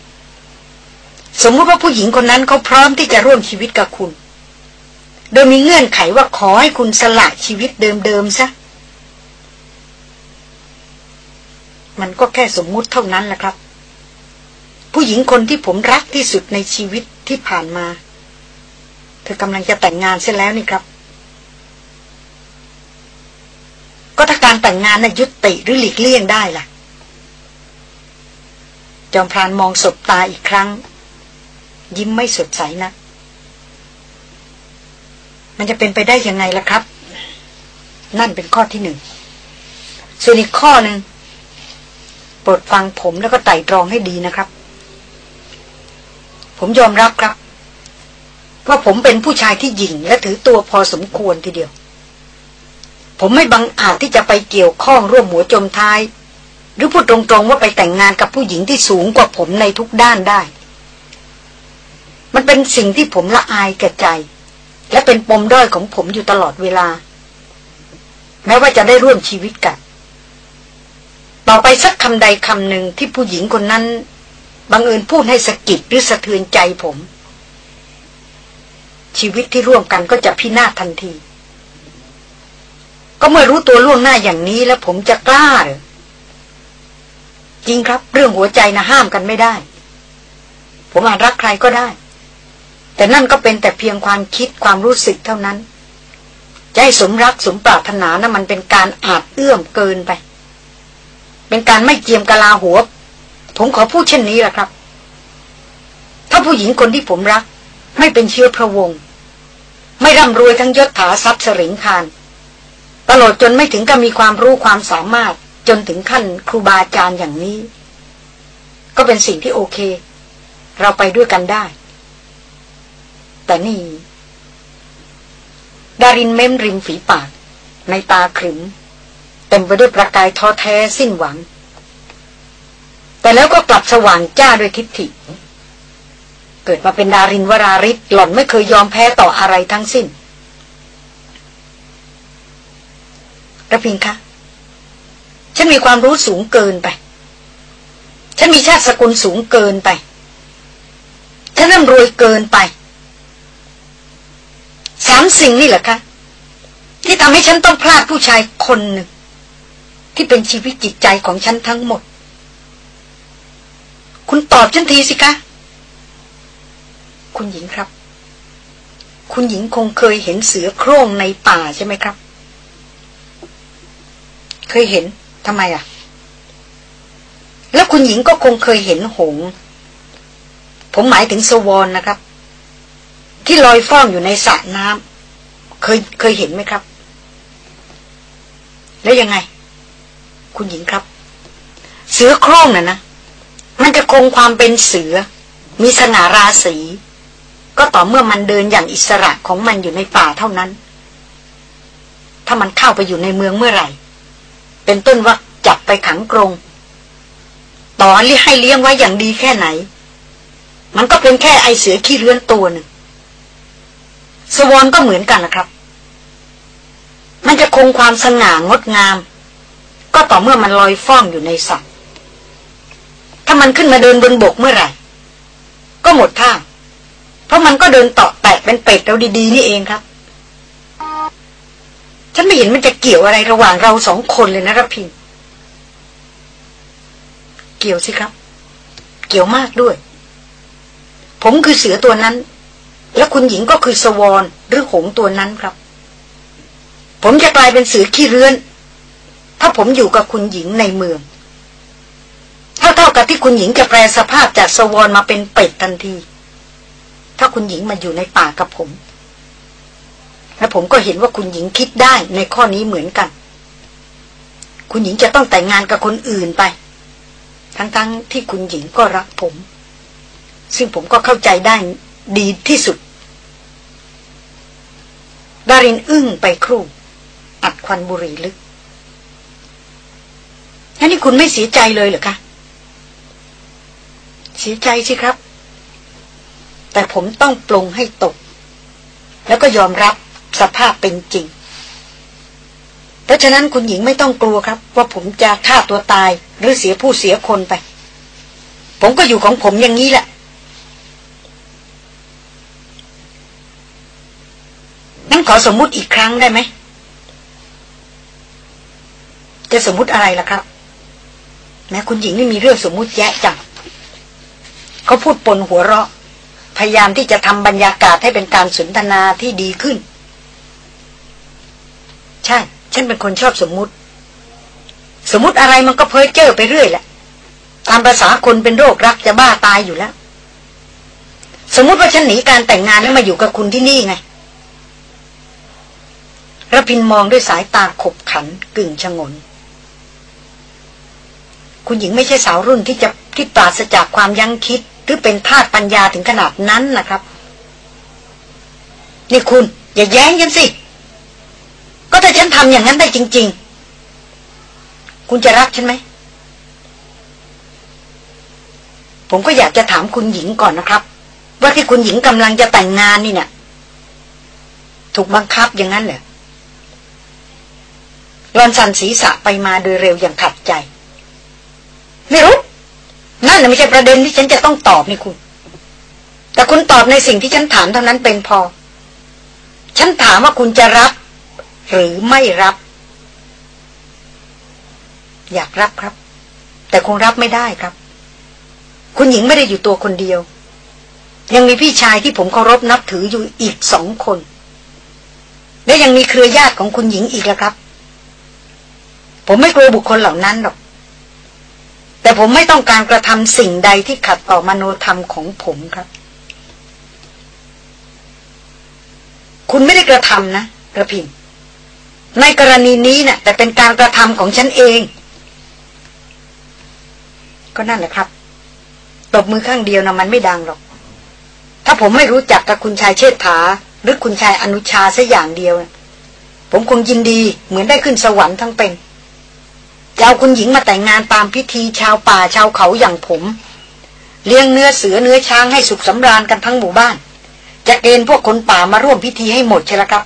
Speaker 1: สมมุติว่าผู้หญิงคนนั้นเขาพร้อมที่จะร่วมชีวิตกับคุณ โดยมีเงื่อนไขว่าขอให้คุณสละชีวิตเดิมๆซะมันก็แค่สมมุติเท่านั้นแหละครับ ผู้หญิงคนที่ผมรักที่สุดในชีวิตที่ผ่านมา ธอกำลังจะแต่งงานเสียแล้วนี่ครับ ก็ถ้าการแต่งงานน่ะยุติหรือหลีกเลี่ยงได้ล่ะ จอมพรานมองศบตาอีกครั้ง ยิ้มไม่สดใสนะมันจะเป็นไปได้ยังไงล่ะครับ นั่นเป็นข้อที่หนึ่ง ส่วนอีกข้อหนึ่งโปรดฟังผมแล้วก็ไต่ตรองให้ดีนะครับ ผมยอมรับครับ ว่าผมเป็นผู้ชายที่หยิ่งและถือตัวพอสมควรทีเดียว ผมไม่บังอาจที่จะไปเกี่ยวข้องร่วมหัวจมท้าย หรือพูดตรงๆว่าไปแต่งงานกับผู้หญิงที่สูงกว่าผมในทุกด้านได้ มันเป็นสิ่งที่ผมละอายแก่ใจ และเป็นปมด้อยของผมอยู่ตลอดเวลา แม้ว่าจะได้ร่วมชีวิตกันต่อไปสักคำใดคำหนึ่งที่ผู้หญิงคนนั้นบังเอิญพูดให้สะกิดหรือสะเทือนใจผม ชีวิตที่ร่วมกันก็จะพินาศทันที ก็เมื่อรู้ตัวล่วงหน้าอย่างนี้แล้วผมจะกล้าหรือจริงครับ เรื่องหัวใจนะห้ามกันไม่ได้ ผมอาจรักใครก็ได้ แต่นั่นก็เป็นแต่เพียงความคิดความรู้สึกเท่านั้นจะให้สมรักสมปรารถนานะั้นมันเป็นการอาจเอื้อมเกินไป เป็นการไม่เจียมกะลาหัว ผมขอพูดเช่นนี้แหละครับ ถ้าผู้หญิงคนที่ผมรัก ไม่เป็นเชื้อพระวงศ์ไม่ร่ำรวยทั้งยศถาทรัพย์สริงคารตลอดจนไม่ถึงกับมีความรู้ความสามารถจนถึงขั้นครูบาอาจารย์อย่างนี้ ก็เป็นสิ่งที่โอเค เราไปด้วยกันได้ แต่นี่ดารินเม้มริมฝีปาก ในตาขรึมเต็มไปด้วยประกายท้อแท้สิ้นหวัง แต่แล้วก็กลับสว่างจ้าด้วยทิฏฐิ เกิดมาเป็นดารินวราริศหล่อนไม่เคยยอมแพ้ต่ออะไรทั้งสิ้นระพิงคะฉันมีความรู้สูงเกินไป ฉันมีชาติสกุลสูงเกินไป ฉันร่ำรวยเกินไป สามสิ่งนี่แหละคะ ที่ทำให้ฉันต้องพลาดผู้ชายคนหนึ่ง ที่เป็นชีวิตจิตใจของฉันทั้งหมด คุณตอบฉันทีสิคะ คุณหญิงครับ คุณหญิงคงเคยเห็นเสือโคร่งในป่าใช่ไหมครับ เคยเห็นทำไมอะ แล้วคุณหญิงก็คงเคยเห็นหง ผมหมายถึงสวอนนะครับ ที่ลอยฟ้องอยู่ในสระน้ำเคยเคยเห็นไหมครับ แล้วยังไง คุณหญิงครับ เสือโคร่งน่ะนะมันจะคงความเป็นเสือ มีสง่าราศี ก็ต่อเมื่อมันเดินอย่างอิสระของมันอยู่ในป่าเท่านั้น ถ้ามันเข้าไปอยู่ในเมืองเมื่อไหร่ เป็นต้นว่าจับไปขังกรง ต่อให้เลี้ยงไว้อย่างดีแค่ไหน มันก็เป็นแค่ไอเสือขี้เรือนตัวหนึ่งสวอนก็เหมือนกันนะครับ มันจะคงความสง่างดงาม ก็ต่อเมื่อมันลอยฟ้องอยู่ในสัตว์ถ้ามันขึ้นมาเดินบนบกเมื่อไหร่ ก็หมดท่า เพราะมันก็เดินตาะแตะเป็นเป็ดเราดีๆนี่เองครับ ฉันไม่เห็นมันจะเกี่ยวอะไรระหว่างเราสองคนเลยนะรพินเกี่ยวสิครับ เกี่ยวมากด้วย ผมคือเสือตัวนั้น และคุณหญิงก็คือสวอนหรือหงตัวนั้นครับ ผมจะกลายเป็นเสือขี้เรือน ถ้าผมอยู่กับคุณหญิงในเมืองเท่าเท่ากับที่คุณหญิงจะแปลสภาพจากสวอนมาเป็นเป็ดทันที ถ้าคุณหญิงมาอยู่ในป่ากับผม และผมก็เห็นว่าคุณหญิงคิดได้ในข้อนี้เหมือนกัน คุณหญิงจะต้องแต่งงานกับคนอื่นไป ทั้งๆทที่คุณหญิงก็รักผม ซึ่งผมก็เข้าใจได้ดีที่สุด ดารินอึ้งไปครู่อัดควันบุหรี่ลึกท่นี่คุณไม่เสียใจเลยเหรอคะ เสียใจสิครับ แต่ผมต้องปลงให้ตก แล้วก็ยอมรับสภาพเป็นจริง เพราะฉะนั้นคุณหญิงไม่ต้องกลัวครับ ว่าผมจะฆ่าตัวตายหรือเสียผู้เสียคนไป ผมก็อยู่ของผมอย่างนี้แหละ นั่นขอสมมุติอีกครั้งได้ไหม จะสมมุติอะไรล่ะครับแม้คุณหญิงไม่มีเรื่องสมมุติแยะจังเขาพูดปนหัวเราะ พยายามที่จะทำบรรยากาศให้เป็นการสนทนาที่ดีขึ้น ใช่ ฉันเป็นคนชอบสมมุติ สมมุติอะไรมันก็เพ้อเจ้อไปเรื่อยแหละ ตามภาษาคนเป็นโรครักจะบ้าตายอยู่แล้ว สมมุติว่าฉันหนีการแต่งงานแล้วมาอยู่กับคุณที่นี่ไงระพินมองด้วยสายตาขบขันกึ่งชงน คุณหญิงไม่ใช่สาวรุ่นที่จะที่ปราศจากความยั้งคิด รือเป็นทาตุปัญญาถึงขนาดนั้นนะครับ นี่คุณ อย่าแย้งกันสิ ก็ถ้าฉันทำอย่างนั้นได้จริง ๆ คุณจะรักฉันไหม ผมก็อยากจะถามคุณหญิงก่อนนะครับ ว่าที่คุณหญิงกำลังจะแต่งงานนี่เนี่ยถูกบังคับอย่างนั้นเหรอรอนสันศีรษะไปมาโดยเร็วอย่างขัดใจ ไม่รู้ นั่นไม่ใช่ประเด็นที่ฉันจะต้องตอบนี่คุณ แต่คุณตอบในสิ่งที่ฉันถามเท่านั้นเป็นพอ ฉันถามว่าคุณจะรับ หรือไม่รับ อยากรับครับ แต่คงรับไม่ได้ครับ คุณหญิงไม่ได้อยู่ตัวคนเดียว ยังมีพี่ชายที่ผมเคารพนับถืออยู่อีกสองคน และยังมีเครือญาติของคุณหญิงอีกแล้วครับ ผมไม่กลัวบุคคลเหล่านั้นหรอก แต่ผมไม่ต้องการกระทำสิ่งใดที่ขัดต่อมโนธรรมของผมครับ คุณไม่ได้กระทำนะกระพินในกรณีนี้นะ่ะ แต่เป็นการกระทำของฉันเอง ก็นั่นแหละครับ ตบมือข้างเดียวนะมันไม่ดังหรอก ถ้าผมไม่รู้จักกับคุณชายเชษฐา หรือคุณชายอนุชาสัอย่างเดียว ผมคงยินดีเหมือนได้ขึ้นสวรรค์ทั้งเป็น จะเอาคุณหญิงมาแต่งงานตามพิธีชาวป่าชาวเขาอย่างผม เลี้ยงเนื้อเสือเนื้อช้างให้สุขสำราญกันทั้งหมู่บ้าน จะเกณฑ์พวกคนป่ามาร่วมพิธีให้หมดใช่ละครับ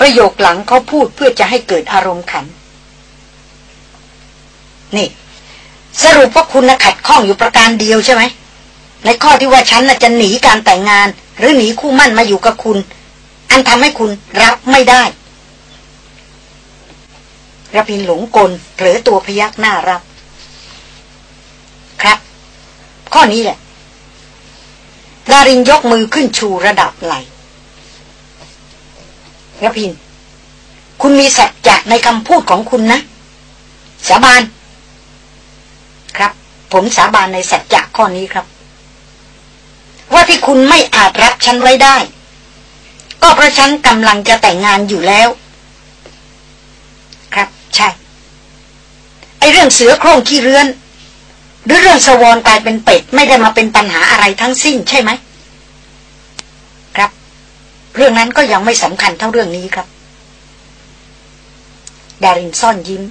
Speaker 1: ประโยคหลังเขาพูดเพื่อจะให้เกิดอารมณ์ขัน นี่ สรุปว่าคุณขัดข้องอยู่ประการเดียวใช่ไหมในข้อที่ว่าฉันจะหนีการแต่งงาน หรือหนีคู่มั่นมาอยู่กับคุณ อันทำให้คุณรับไม่ได้ ระพินหลงกลเผลอตัวพยักหน้ารับ ครับ ข้อนี้แหละดารินยกมือขึ้นชูระดับไหลระพิน คุณมีสัจจะในคำพูดของคุณนะ สาบาน ครับ ผมสาบานในสัจจะข้อนี้ครับ ว่าที่คุณไม่อาจรับฉันไว้ได้ ก็เพราะฉันกำลังจะแต่งงานอยู่แล้ว ใช่ ไอเรื่องเสือโคร่งขี้เรือน หรือเรื่องสวอนกลายเป็นเป็ด ไม่ได้มาเป็นปัญหาอะไรทั้งสิ้นใช่ไหม ครับ เรื่องนั้นก็ยังไม่สำคัญเท่าเรื่องนี้ครับ ดารินซ่อนยิ้ม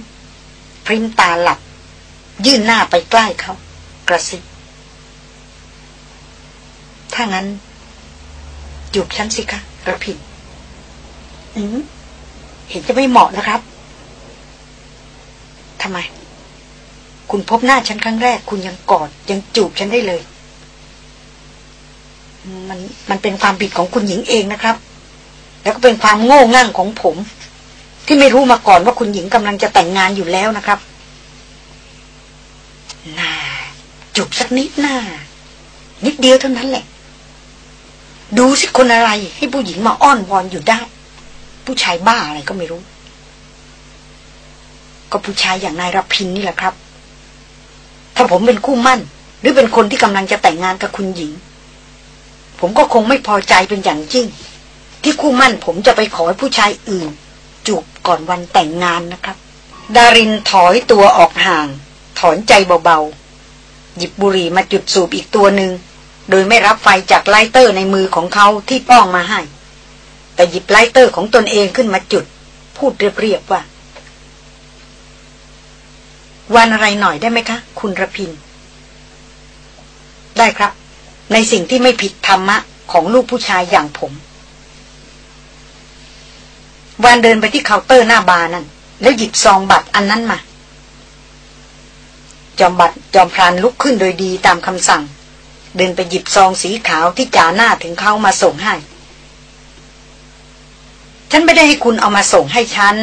Speaker 1: พริมตาหลับ ยื่นหน้าไปใกล้เขา กระซิบถ้างั้นจูบฉันสิคะระพินอืมเห็นจะไม่เหมาะนะครับ ทำไม คุณพบหน้าฉันครั้งแรก คุณยังกอดยังจูบฉันได้เลย มันมันเป็นความผิดของคุณหญิงเองนะครับ แล้วก็เป็นความโง่งั่งของผม ที่ไม่รู้มาก่อนว่าคุณหญิงกำลังจะแต่งงานอยู่แล้วนะครับน่าจุบสักนิดหน่านิดเดียวเท่านั้นแหละ ดูสิคนอะไรให้ผู้หญิงมาอ้อนวอนอยู่ได้ ผู้ชายบ้าอะไรก็ไม่รู้ ก็ผู้ชายอย่างนายรพินนี่แหละครับ ถ้าผมเป็นคู่หมั้น หรือเป็นคนที่กำลังจะแต่งงานกับคุณหญิง ผมก็คงไม่พอใจเป็นอย่างยิ่ง ที่คู่หมั้นผมจะไปขอให้ผู้ชายอื่น จูบก่อนวันแต่งงานนะครับ ดารินถอยตัวออกห่าง ถอนใจเบาๆ หยิบบุหรี่มาจุดสูบอีกตัวหนึ่งโดยไม่รับไฟจาก lighter ในมือของเขาที่ป้องมาให้ แต่หยิบ lighter ของตนเองขึ้นมาจุด พูดเรียบๆว่า วันอะไรหน่อยได้ไหมคะ คุณระพิน ได้ครับ ในสิ่งที่ไม่ผิดธรรมะ ของลูกผู้ชายอย่างผมวันเดินไปที่เคาน์เตอร์หน้าบาร์นั่น แล้วหยิบซองบัตรอันนั้นมา จอมบัตรจอมพรานลุกขึ้นโดยดีตามคำสั่ง เดินไปหยิบซองสีขาวที่จ่าหน้าถึงเขามาส่งให้ ฉันไม่ได้ให้คุณเอามาส่งให้ฉัน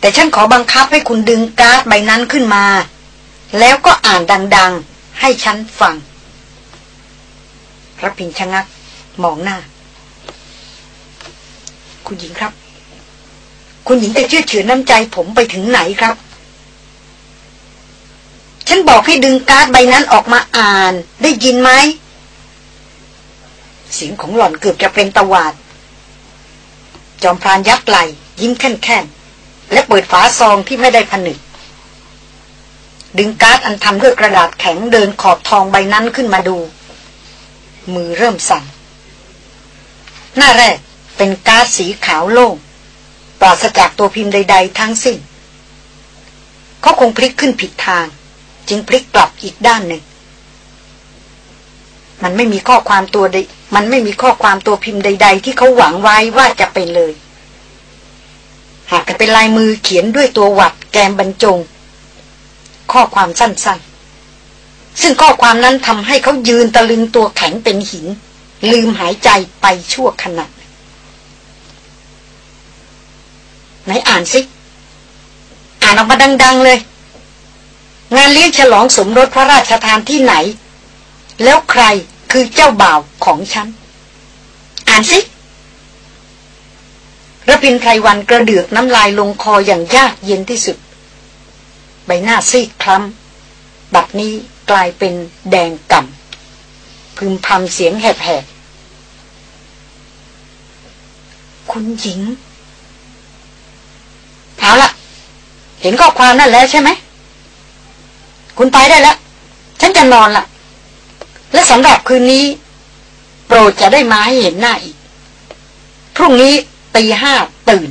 Speaker 1: แต่ฉันขอบังคับให้คุณดึงการ์ดใบนั้นขึ้นมา แล้วก็อ่านดัง ๆ ให้ฉันฟังรับพินชะงัก มองหน้า คุณหญิงครับ คุณหญิงจะเชื่อเฉือน้ำใจผมไปถึงไหนครับ ฉันบอกให้ดึงการ์ดใบนั้นออกมาอ่าน ได้ยินไหมเสียงของหล่อนเกือบจะเป็นตะวาด จอมพรานยักไหล ยิ้มแค่นๆ และเปิดฝาซองที่ไม่ได้ผนึก ดึงการ์ดอันทำด้วยกระดาษแข็งเดินขอบทองใบนั้นขึ้นมาดู มือเริ่มสั่น หน้าแรกเป็นการ์ดสีขาวโล่งปราศจากตัวพิมพ์ใด ๆ ทั้งสิ้น เขาคงพลิกขึ้นผิดทาง จึงพลิกกลับอีกด้านหนึ่ง มันไม่มีข้อความตัวใด มันไม่มีข้อความตัวพิมพ์ใด ๆ ที่เขาหวังไว้ว่าจะเป็นเลย หากเป็นลายมือเขียนด้วยตัวหวัดแกมบรรจง ข้อความสั้นๆ ซึ่งข้อความนั้นทำให้เขายืนตะลึงตัวแข็งเป็นหิน ลืมหายใจไปชั่วขณะไหนอ่านสิ อ่านออกมาดัง ๆเลย งานเลี้ยงฉลองสมรสพระราชทานที่ไหน แล้วใครคือเจ้าบ่าวของฉัน อ่านสิ ระพินไพรวันกระเดือกน้ำลายลงคออย่างยากเย็นที่สุด ใบหน้าซีดคล้ำ บัดนี้กลายเป็นแดงก่ำ พึมพำเสียงแหบๆ คุณหญิง เอาละเห็นข้อความนั่นแล้วใช่ไหม คุณไปได้แล้ว ฉันจะนอนละและสำหรับคืนนี้ โปรดจะได้มาให้เห็นหน้าอีก พรุ่งนี้ ตีห้าตื่น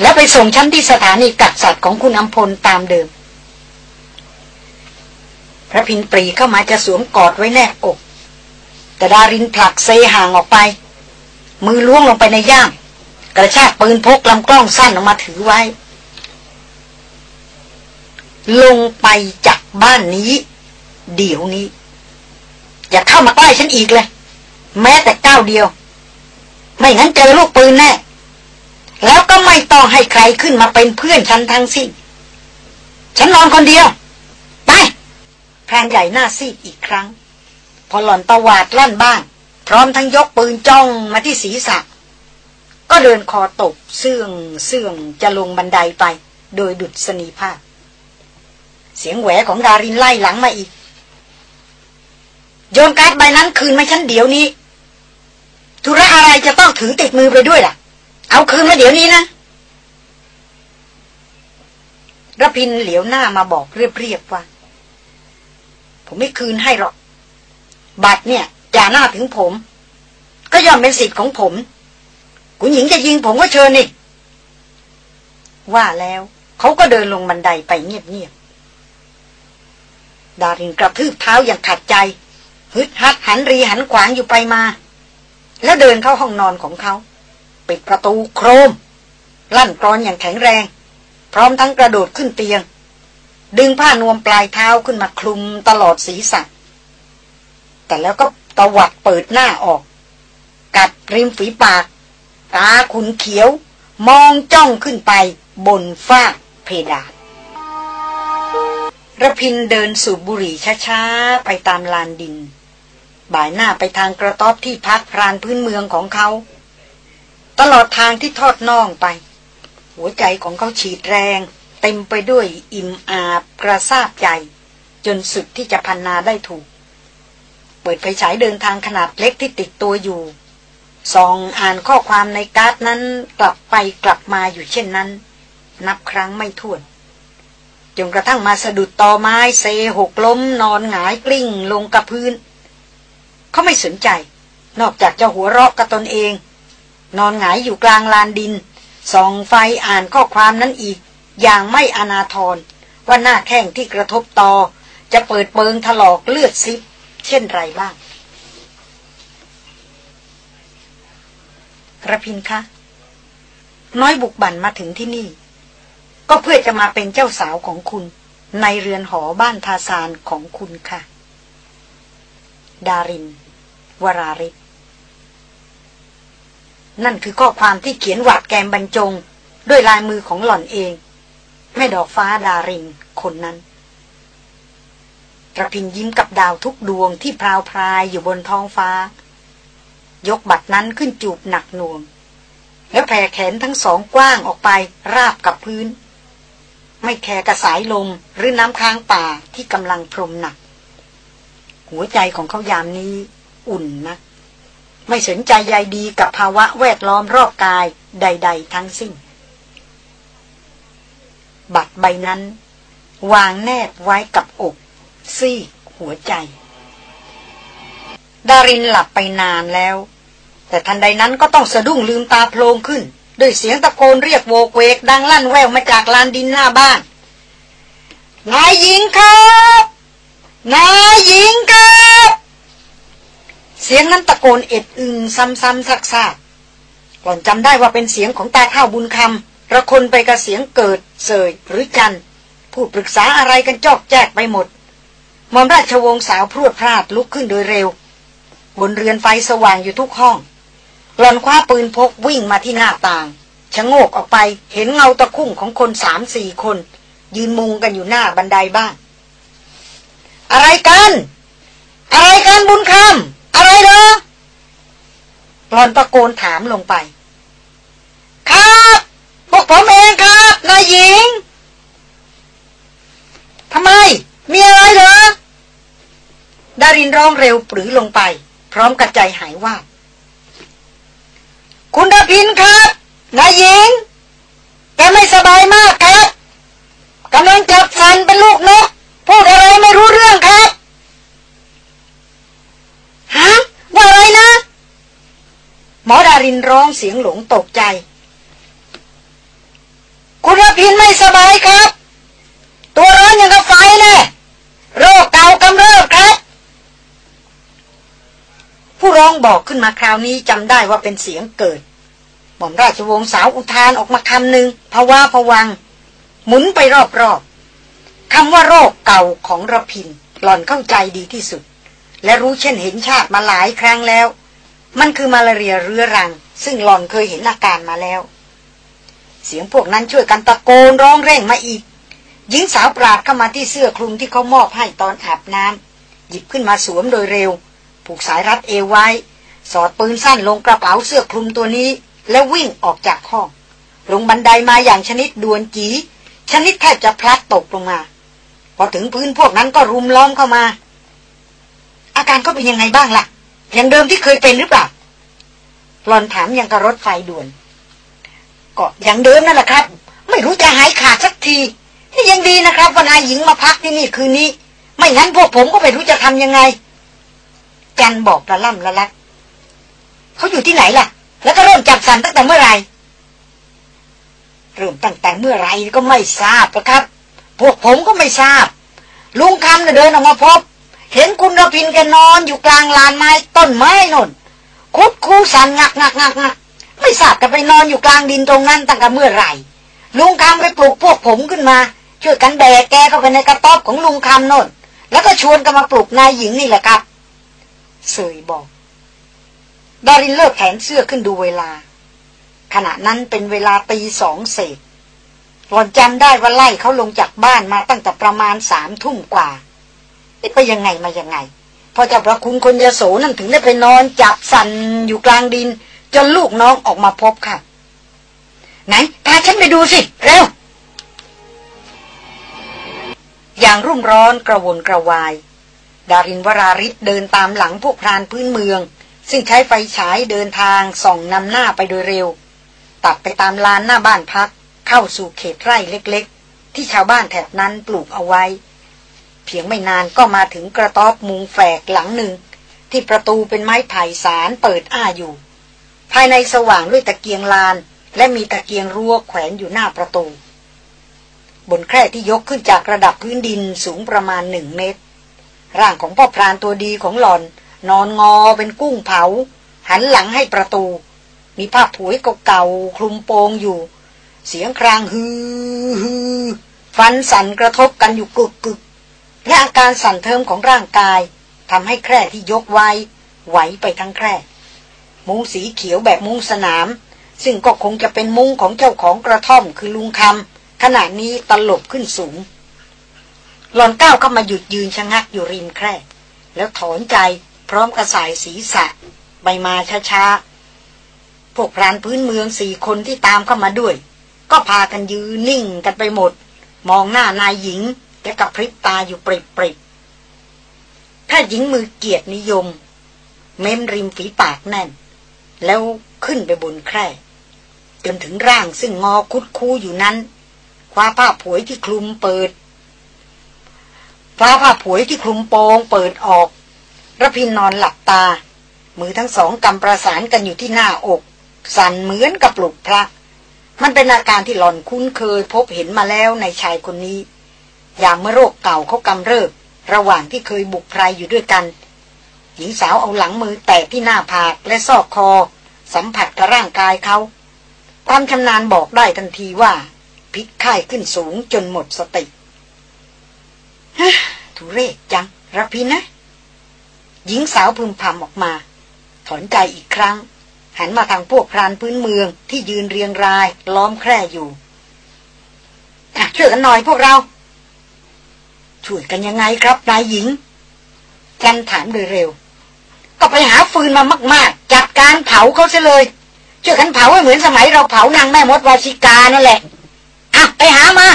Speaker 1: แล้วไปส่งฉันที่สถานีกักสัตว์ของคุณอัมพลตามเดิม พระพินปรีเข้ามาจะสวมกอดไว้แนบอก แต่ดารินผลักเซห่างออกไป มือล้วงลงไปในย่าม กระชากปืนพกลำกล้องสั้นออกมาถือไว้ ลงไปจากบ้านนี้ เดี๋ยวนี้ อย่าเข้ามาใกล้ฉันอีกเลย แม้แต่ก้าวเดียว ไม่งั้นเจอลูกปืนแน่ แล้วก็ไม่ต้องให้ใครขึ้นมาเป็นเพื่อนฉันทั้งสิ้น ฉันนอนคนเดียว ไป พรานใหญ่หน้าซีดอีกครั้ง พอหล่อนตวาดลั่นบ้านพร้อมทั้งยกปืนจ้องมาที่ศีรษะ ก็เดินคอตกเสื่องเสื่องจะลงบันไดไป โดยดุดสนีภาพ เสียงแหวของดารินไล่หลังมาอีก โยนการ์ดใบนั้นคืนมาฉันเดี๋ยวนี้ ธุระอะไรจะต้องถือติดมือไปด้วยล่ะ เอาคืนมาเดี๋ยวนี้นะรพินเหลียวหน้ามาบอกเรียบๆว่า ผมไม่คืนให้หรอก บัตรเนี่ยจ่าหน้าถึงผม ก็ย่อมเป็นสิทธิ์ของผม คุณหญิงจะยิงผมก็เชิญนี่ ว่าแล้วเขาก็เดินลงบันไดไปเงียบๆ ดารินกระทืบเท้าอย่างขัดใจ ฮึดฮัดหันรีหันขวางอยู่ไปมา แล้วเดินเข้าห้องนอนของเขา ปิดประตูโครม ลั่นกรอนอย่างแข็งแรง พร้อมทั้งกระโดดขึ้นเตียง ดึงผ้านวมปลายเท้าขึ้นมาคลุมตลอดศีรษะ แต่แล้วก็ตวัดเปิดหน้าออก กัดริมฝีปาก ตาขุนเขียว มองจ้องขึ้นไปบนฝ้าเพดานระพินเดินสูบบุหรี่ช้าๆ ไปตามลานดิน บ่ายหน้าไปทางกระต๊อบที่พักพรานพื้นเมืองของเขา ตลอดทางที่ทอดน่องไป หัวใจของเขาฉีดแรง เต็มไปด้วยอิ่มอาบกระซาบใจ จนสุดที่จะพันนาได้ถูก เปิดไฟฉายเดินทางขนาดเล็กที่ติดตัวอยู่ส่องอ่านข้อความในการ์ดนั้นกลับไปกลับมาอยู่เช่นนั้น นับครั้งไม่ถ้วนจนกระทั่งมาสะดุดตอไม้เซหกล้มนอนหงายกลิ้งลงกับพื้น เขาไม่สนใจ นอกจากจะหัวเราะกับตนเอง นอนหงายอยู่กลางลานดิน ส่องไฟอ่านข้อความนั้นอีก อย่างไม่อนาทรว่าหน้าแข้งที่กระทบตอ จะเปิดเปิงถลอกเลือดซิบ เช่นไรบ้างกระพินคะน้อยบุกบั่นมาถึงที่นี่ ก็เพื่อจะมาเป็นเจ้าสาวของคุณ ในเรือนหอบ้านทาสานของคุณค่ะ ดาริน วราริศนั่นคือข้อความที่เขียนหวาดแกมบรรจง ด้วยลายมือของหล่อนเอง แม่ดอกฟ้าดารินคนนั้นระพินยิ้มกับดาวทุกดวงที่พราวพรายอยู่บนท้องฟ้า ยกบัตรนั้นขึ้นจูบหนักหน่วง แล้วแผ่แขนทั้งสองกว้างออกไปราบกับพื้น ไม่แคร์กระสายลมหรือน้ำค้างป่าที่กำลังพรมหนัก หัวใจของเขายามนี้ อุ่นนะ ไม่สนใจใยดีกับภาวะแวดล้อมรอบกายใด ๆ ทั้งสิ้น บัตรใบนั้น วางแนบไว้กับอกซี่หัวใจ ดารินหลับไปนานแล้ว แต่ทันใดนั้นก็ต้องสะดุ้งลืมตาโพลงขึ้น ด้วยเสียงตะโกนเรียกโวกเวก ดังลั่นแววมาจากลานดินหน้าบ้าน นายหญิงครับ นายหญิงครับ เสียงนั้นตะโกนเอ็ดอึงซ้ำๆซักๆก่อนจำได้ว่าเป็นเสียงของตาข้าวบุญคำระคนไปกับเสียงเกิดเสยหรือจันผู้ปรึกษาอะไรกันจอกแจกไปหมดมอมราชวงศ์สาวพรวดพลาดลุกขึ้นโดยเร็ว บนเรือนไฟสว่างอยู่ทุกห้อง หล่อนคว้าปืนพกวิ่งมาที่หน้าต่างชะโงกออกไปเห็นเงาตะคุ่มของคนสามสี่คน ยืนมุงกันอยู่หน้าบันไดบ้าน อะไรกัน อะไรกันบุญคำ อะไรเหรอหลอนตะโกนถามลงไป ครับพวกผมเองครับนายหญิงทำไม มีอะไรเหรอดารินร้องเร็วปรือลงไป พร้อมกระใจหายว่า คุณดาพินครับนายหญิงแกไม่สบายมากครับกำลังจับสันเป็นลูกนกพูดอะไรไม่รู้เรื่องครับฮะว่าอะไรนะ หมอดารินร้องเสียงหลงตกใจ คุณดาพินไม่สบายครับ ตัวร้อนอย่างกับไฟเลยโรคเก่ากำเริบครับ ผู้ร้องบอกขึ้นมาคราวนี้จำได้ว่าเป็นเสียงเกิด หม่อมราชวงศ์สาวอุทานออกมาคำหนึ่งภาวะผวัง หมุนไปรอบๆคำว่าโรคเก่าของระพินหล่อนเข้าใจดีที่สุด และรู้เช่นเห็นชาติมาหลายครั้งแล้ว มันคือมาลาเรียเรื้อรัง ซึ่งหลอนเคยเห็นอาการมาแล้ว เสียงพวกนั้นช่วยกันตะโกนร้องเร่งมาอีก หญิงสาวปราดเข้ามาที่เสื้อคลุมที่เขามอบให้ตอนอาบน้ำหยิบขึ้นมาสวมโดยเร็ว ผูกสายรัดเอวไว้ สอดปืนสั้นลงกระเป๋าเสื้อคลุมตัวนี้ แล้ววิ่งออกจากห้อง ลงบันไดามาอย่างชนิดดวนจีชนิดแทบจะพลัดตกลงมา พอถึงพื้นพวกนั้นก็รุมล้อมเข้ามา อาการก็เป็นยังไงบ้างละ่ะ อย่างเดิมที่เคยเป็นหรือเปล่าหลอนถามยังกระรถไฟด่วน ก็อย่างเดิมนั่นแหละครับ ไม่รู้จะหายขาดสักทีนี่ยังดีนะครับวันายหญิงมาพักที่นี่คืนนี้ ไม่งั้นพวกผมก็ไม่รู้จะทำยังไง จันบอกละล่ำละลักเขาอยู่ที่ไหนล่ะ แล้วก็เริ่มจับสันตั้งแต่เมื่อไหร่เริ่มตั้งแต่เมื่อไรก็ไม่ทราบนะครับ พวกผมก็ไม่ทราบ ลุงคำเดินออกมาพบ เห็นคุณระพินแกนอนอยู่กลางลานไม้ต้นไม้นนคุดคูสันงักงักงักงักไม่ทราบกันไปนอนอยู่กลางดินตรงนั้นตั้งแต่เมื่อไหร่ ลุงคำไปปลุกพวกผมขึ้นมา ช่วยกันแบกแกเข้าไปในกระต๊อบของลุงคำนนแล้วก็ชวนกันมาปลุกนายหญิงนี่แหละครับเสยบอกดารินเลิกแขนเสื้อขึ้นดูเวลา ขณะนั้นเป็นเวลาตีสองเศษหล่อนจำได้ว่าไล่เขาลงจากบ้านมาตั้งแต่ประมาณสามทุ่มกว่า ไปยังไงมายังไง พอจะประคุณคนยโสนั่นถึงได้ไปนอนจับสันอยู่กลางดิน จนลูกน้องออกมาพบค่ะ ไหนพาฉันไปดูสิเร็วอย่างรุ่มร้อนกระวนกระวาย ดารินวราริศเดินตามหลังพวกพรานพื้นเมือง ซึ่งใช้ไฟฉายเดินทางส่องนำหน้าไปโดยเร็ว ตัดไปตามลานหน้าบ้านพัก เข้าสู่เขตไร่เล็กๆ ที่ชาวบ้านแถบนั้นปลูกเอาไว้ เพียงไม่นานก็มาถึงกระต๊อบมุงแฝกหลังหนึ่ง ที่ประตูเป็นไม้ไผ่สารเปิดอ้าอยู่ ภายในสว่างด้วยตะเกียงลาน และมีตะเกียงรั้วแขวนอยู่หน้าประตู บนแคร่ที่ยกขึ้นจากระดับพื้นดินสูงประมาณหนึ่งเมตร ร่างของพ่อพรานตัวดีของหลอน นอนงอเป็นกุ้งเผา หันหลังให้ประตู มีผ้าผุยเก่าๆคลุมโปงอยู่ เสียงครางฮือฮือฟันสั่นกระทบกันอยู่กึกกึก และอาการสั่นเทิมของร่างกายทำให้แคร่ที่ยกไว้ไหวไปทั้งแคร่ มุ้งสีเขียวแบบมุ้งสนาม ซึ่งก็คงจะเป็นมุ้งของเจ้าของกระท่อมคือลุงคำขณะนี้ตลบขึ้นสูง หลอนก้าวเข้ามาหยุดยืนชะงักอยู่ริมแคร่ แล้วถอนใจพร้อมกระสายศีรษะ ใบมาช้าๆ พวกพรานพื้นเมืองสี่คนที่ตามเข้ามาด้วย ก็พากันยืนนิ่งกันไปหมด มองหน้านายหญิง และกับพริบตาอยู่ปริบปริบถ้าหญิงมือเกียรตินิยม เม้มริมฝีปากแน่น แล้วขึ้นไปบนแคร่จนถึงร่างซึ่งงอคุดคูอยู่นั้นคว้าผ้าผวยที่คลุมเปิดฟ้าผ้าผวยที่คลุมโปงเปิดออกระพินนอนหลับตา มือทั้งสองกำประสานกันอยู่ที่หน้าอก สั่นเหมือนกับปลุกพระ มันเป็นอาการที่หล่อนคุ้นเคยพบเห็นมาแล้วในชายคนนี้ อย่างเมื่อโรคเก่าเขากำเริบ ระหว่างที่เคยบุกไพรอยู่ด้วยกัน หญิงสาวเอาหลังมือแตะที่หน้าผากและซอกคอ สัมผัสกับร่างกายเขา ความชำนาญบอกได้ทันทีว่า พิษไข้ขึ้นสูงจนหมดสติทุเรศจังระพินนะ หญิงสาวพึมพำออกมา ถอนใจอีกครั้ง หันมาทางพวกพรานพื้นเมืองที่ยืนเรียงรายล้อมแคร่อยู่ช่วยกันหน่อยพวกเรา ช่วยกันยังไงครับนายหญิงจันถามโดยเร็ว ก็ไปหาฟืนมามาก ๆ จัดการเผาเขาซะเลยช่วยกันเผาให้เหมือนสมัยเราเผานางแม่มดวาชิกานั่นแหละอะไปหามา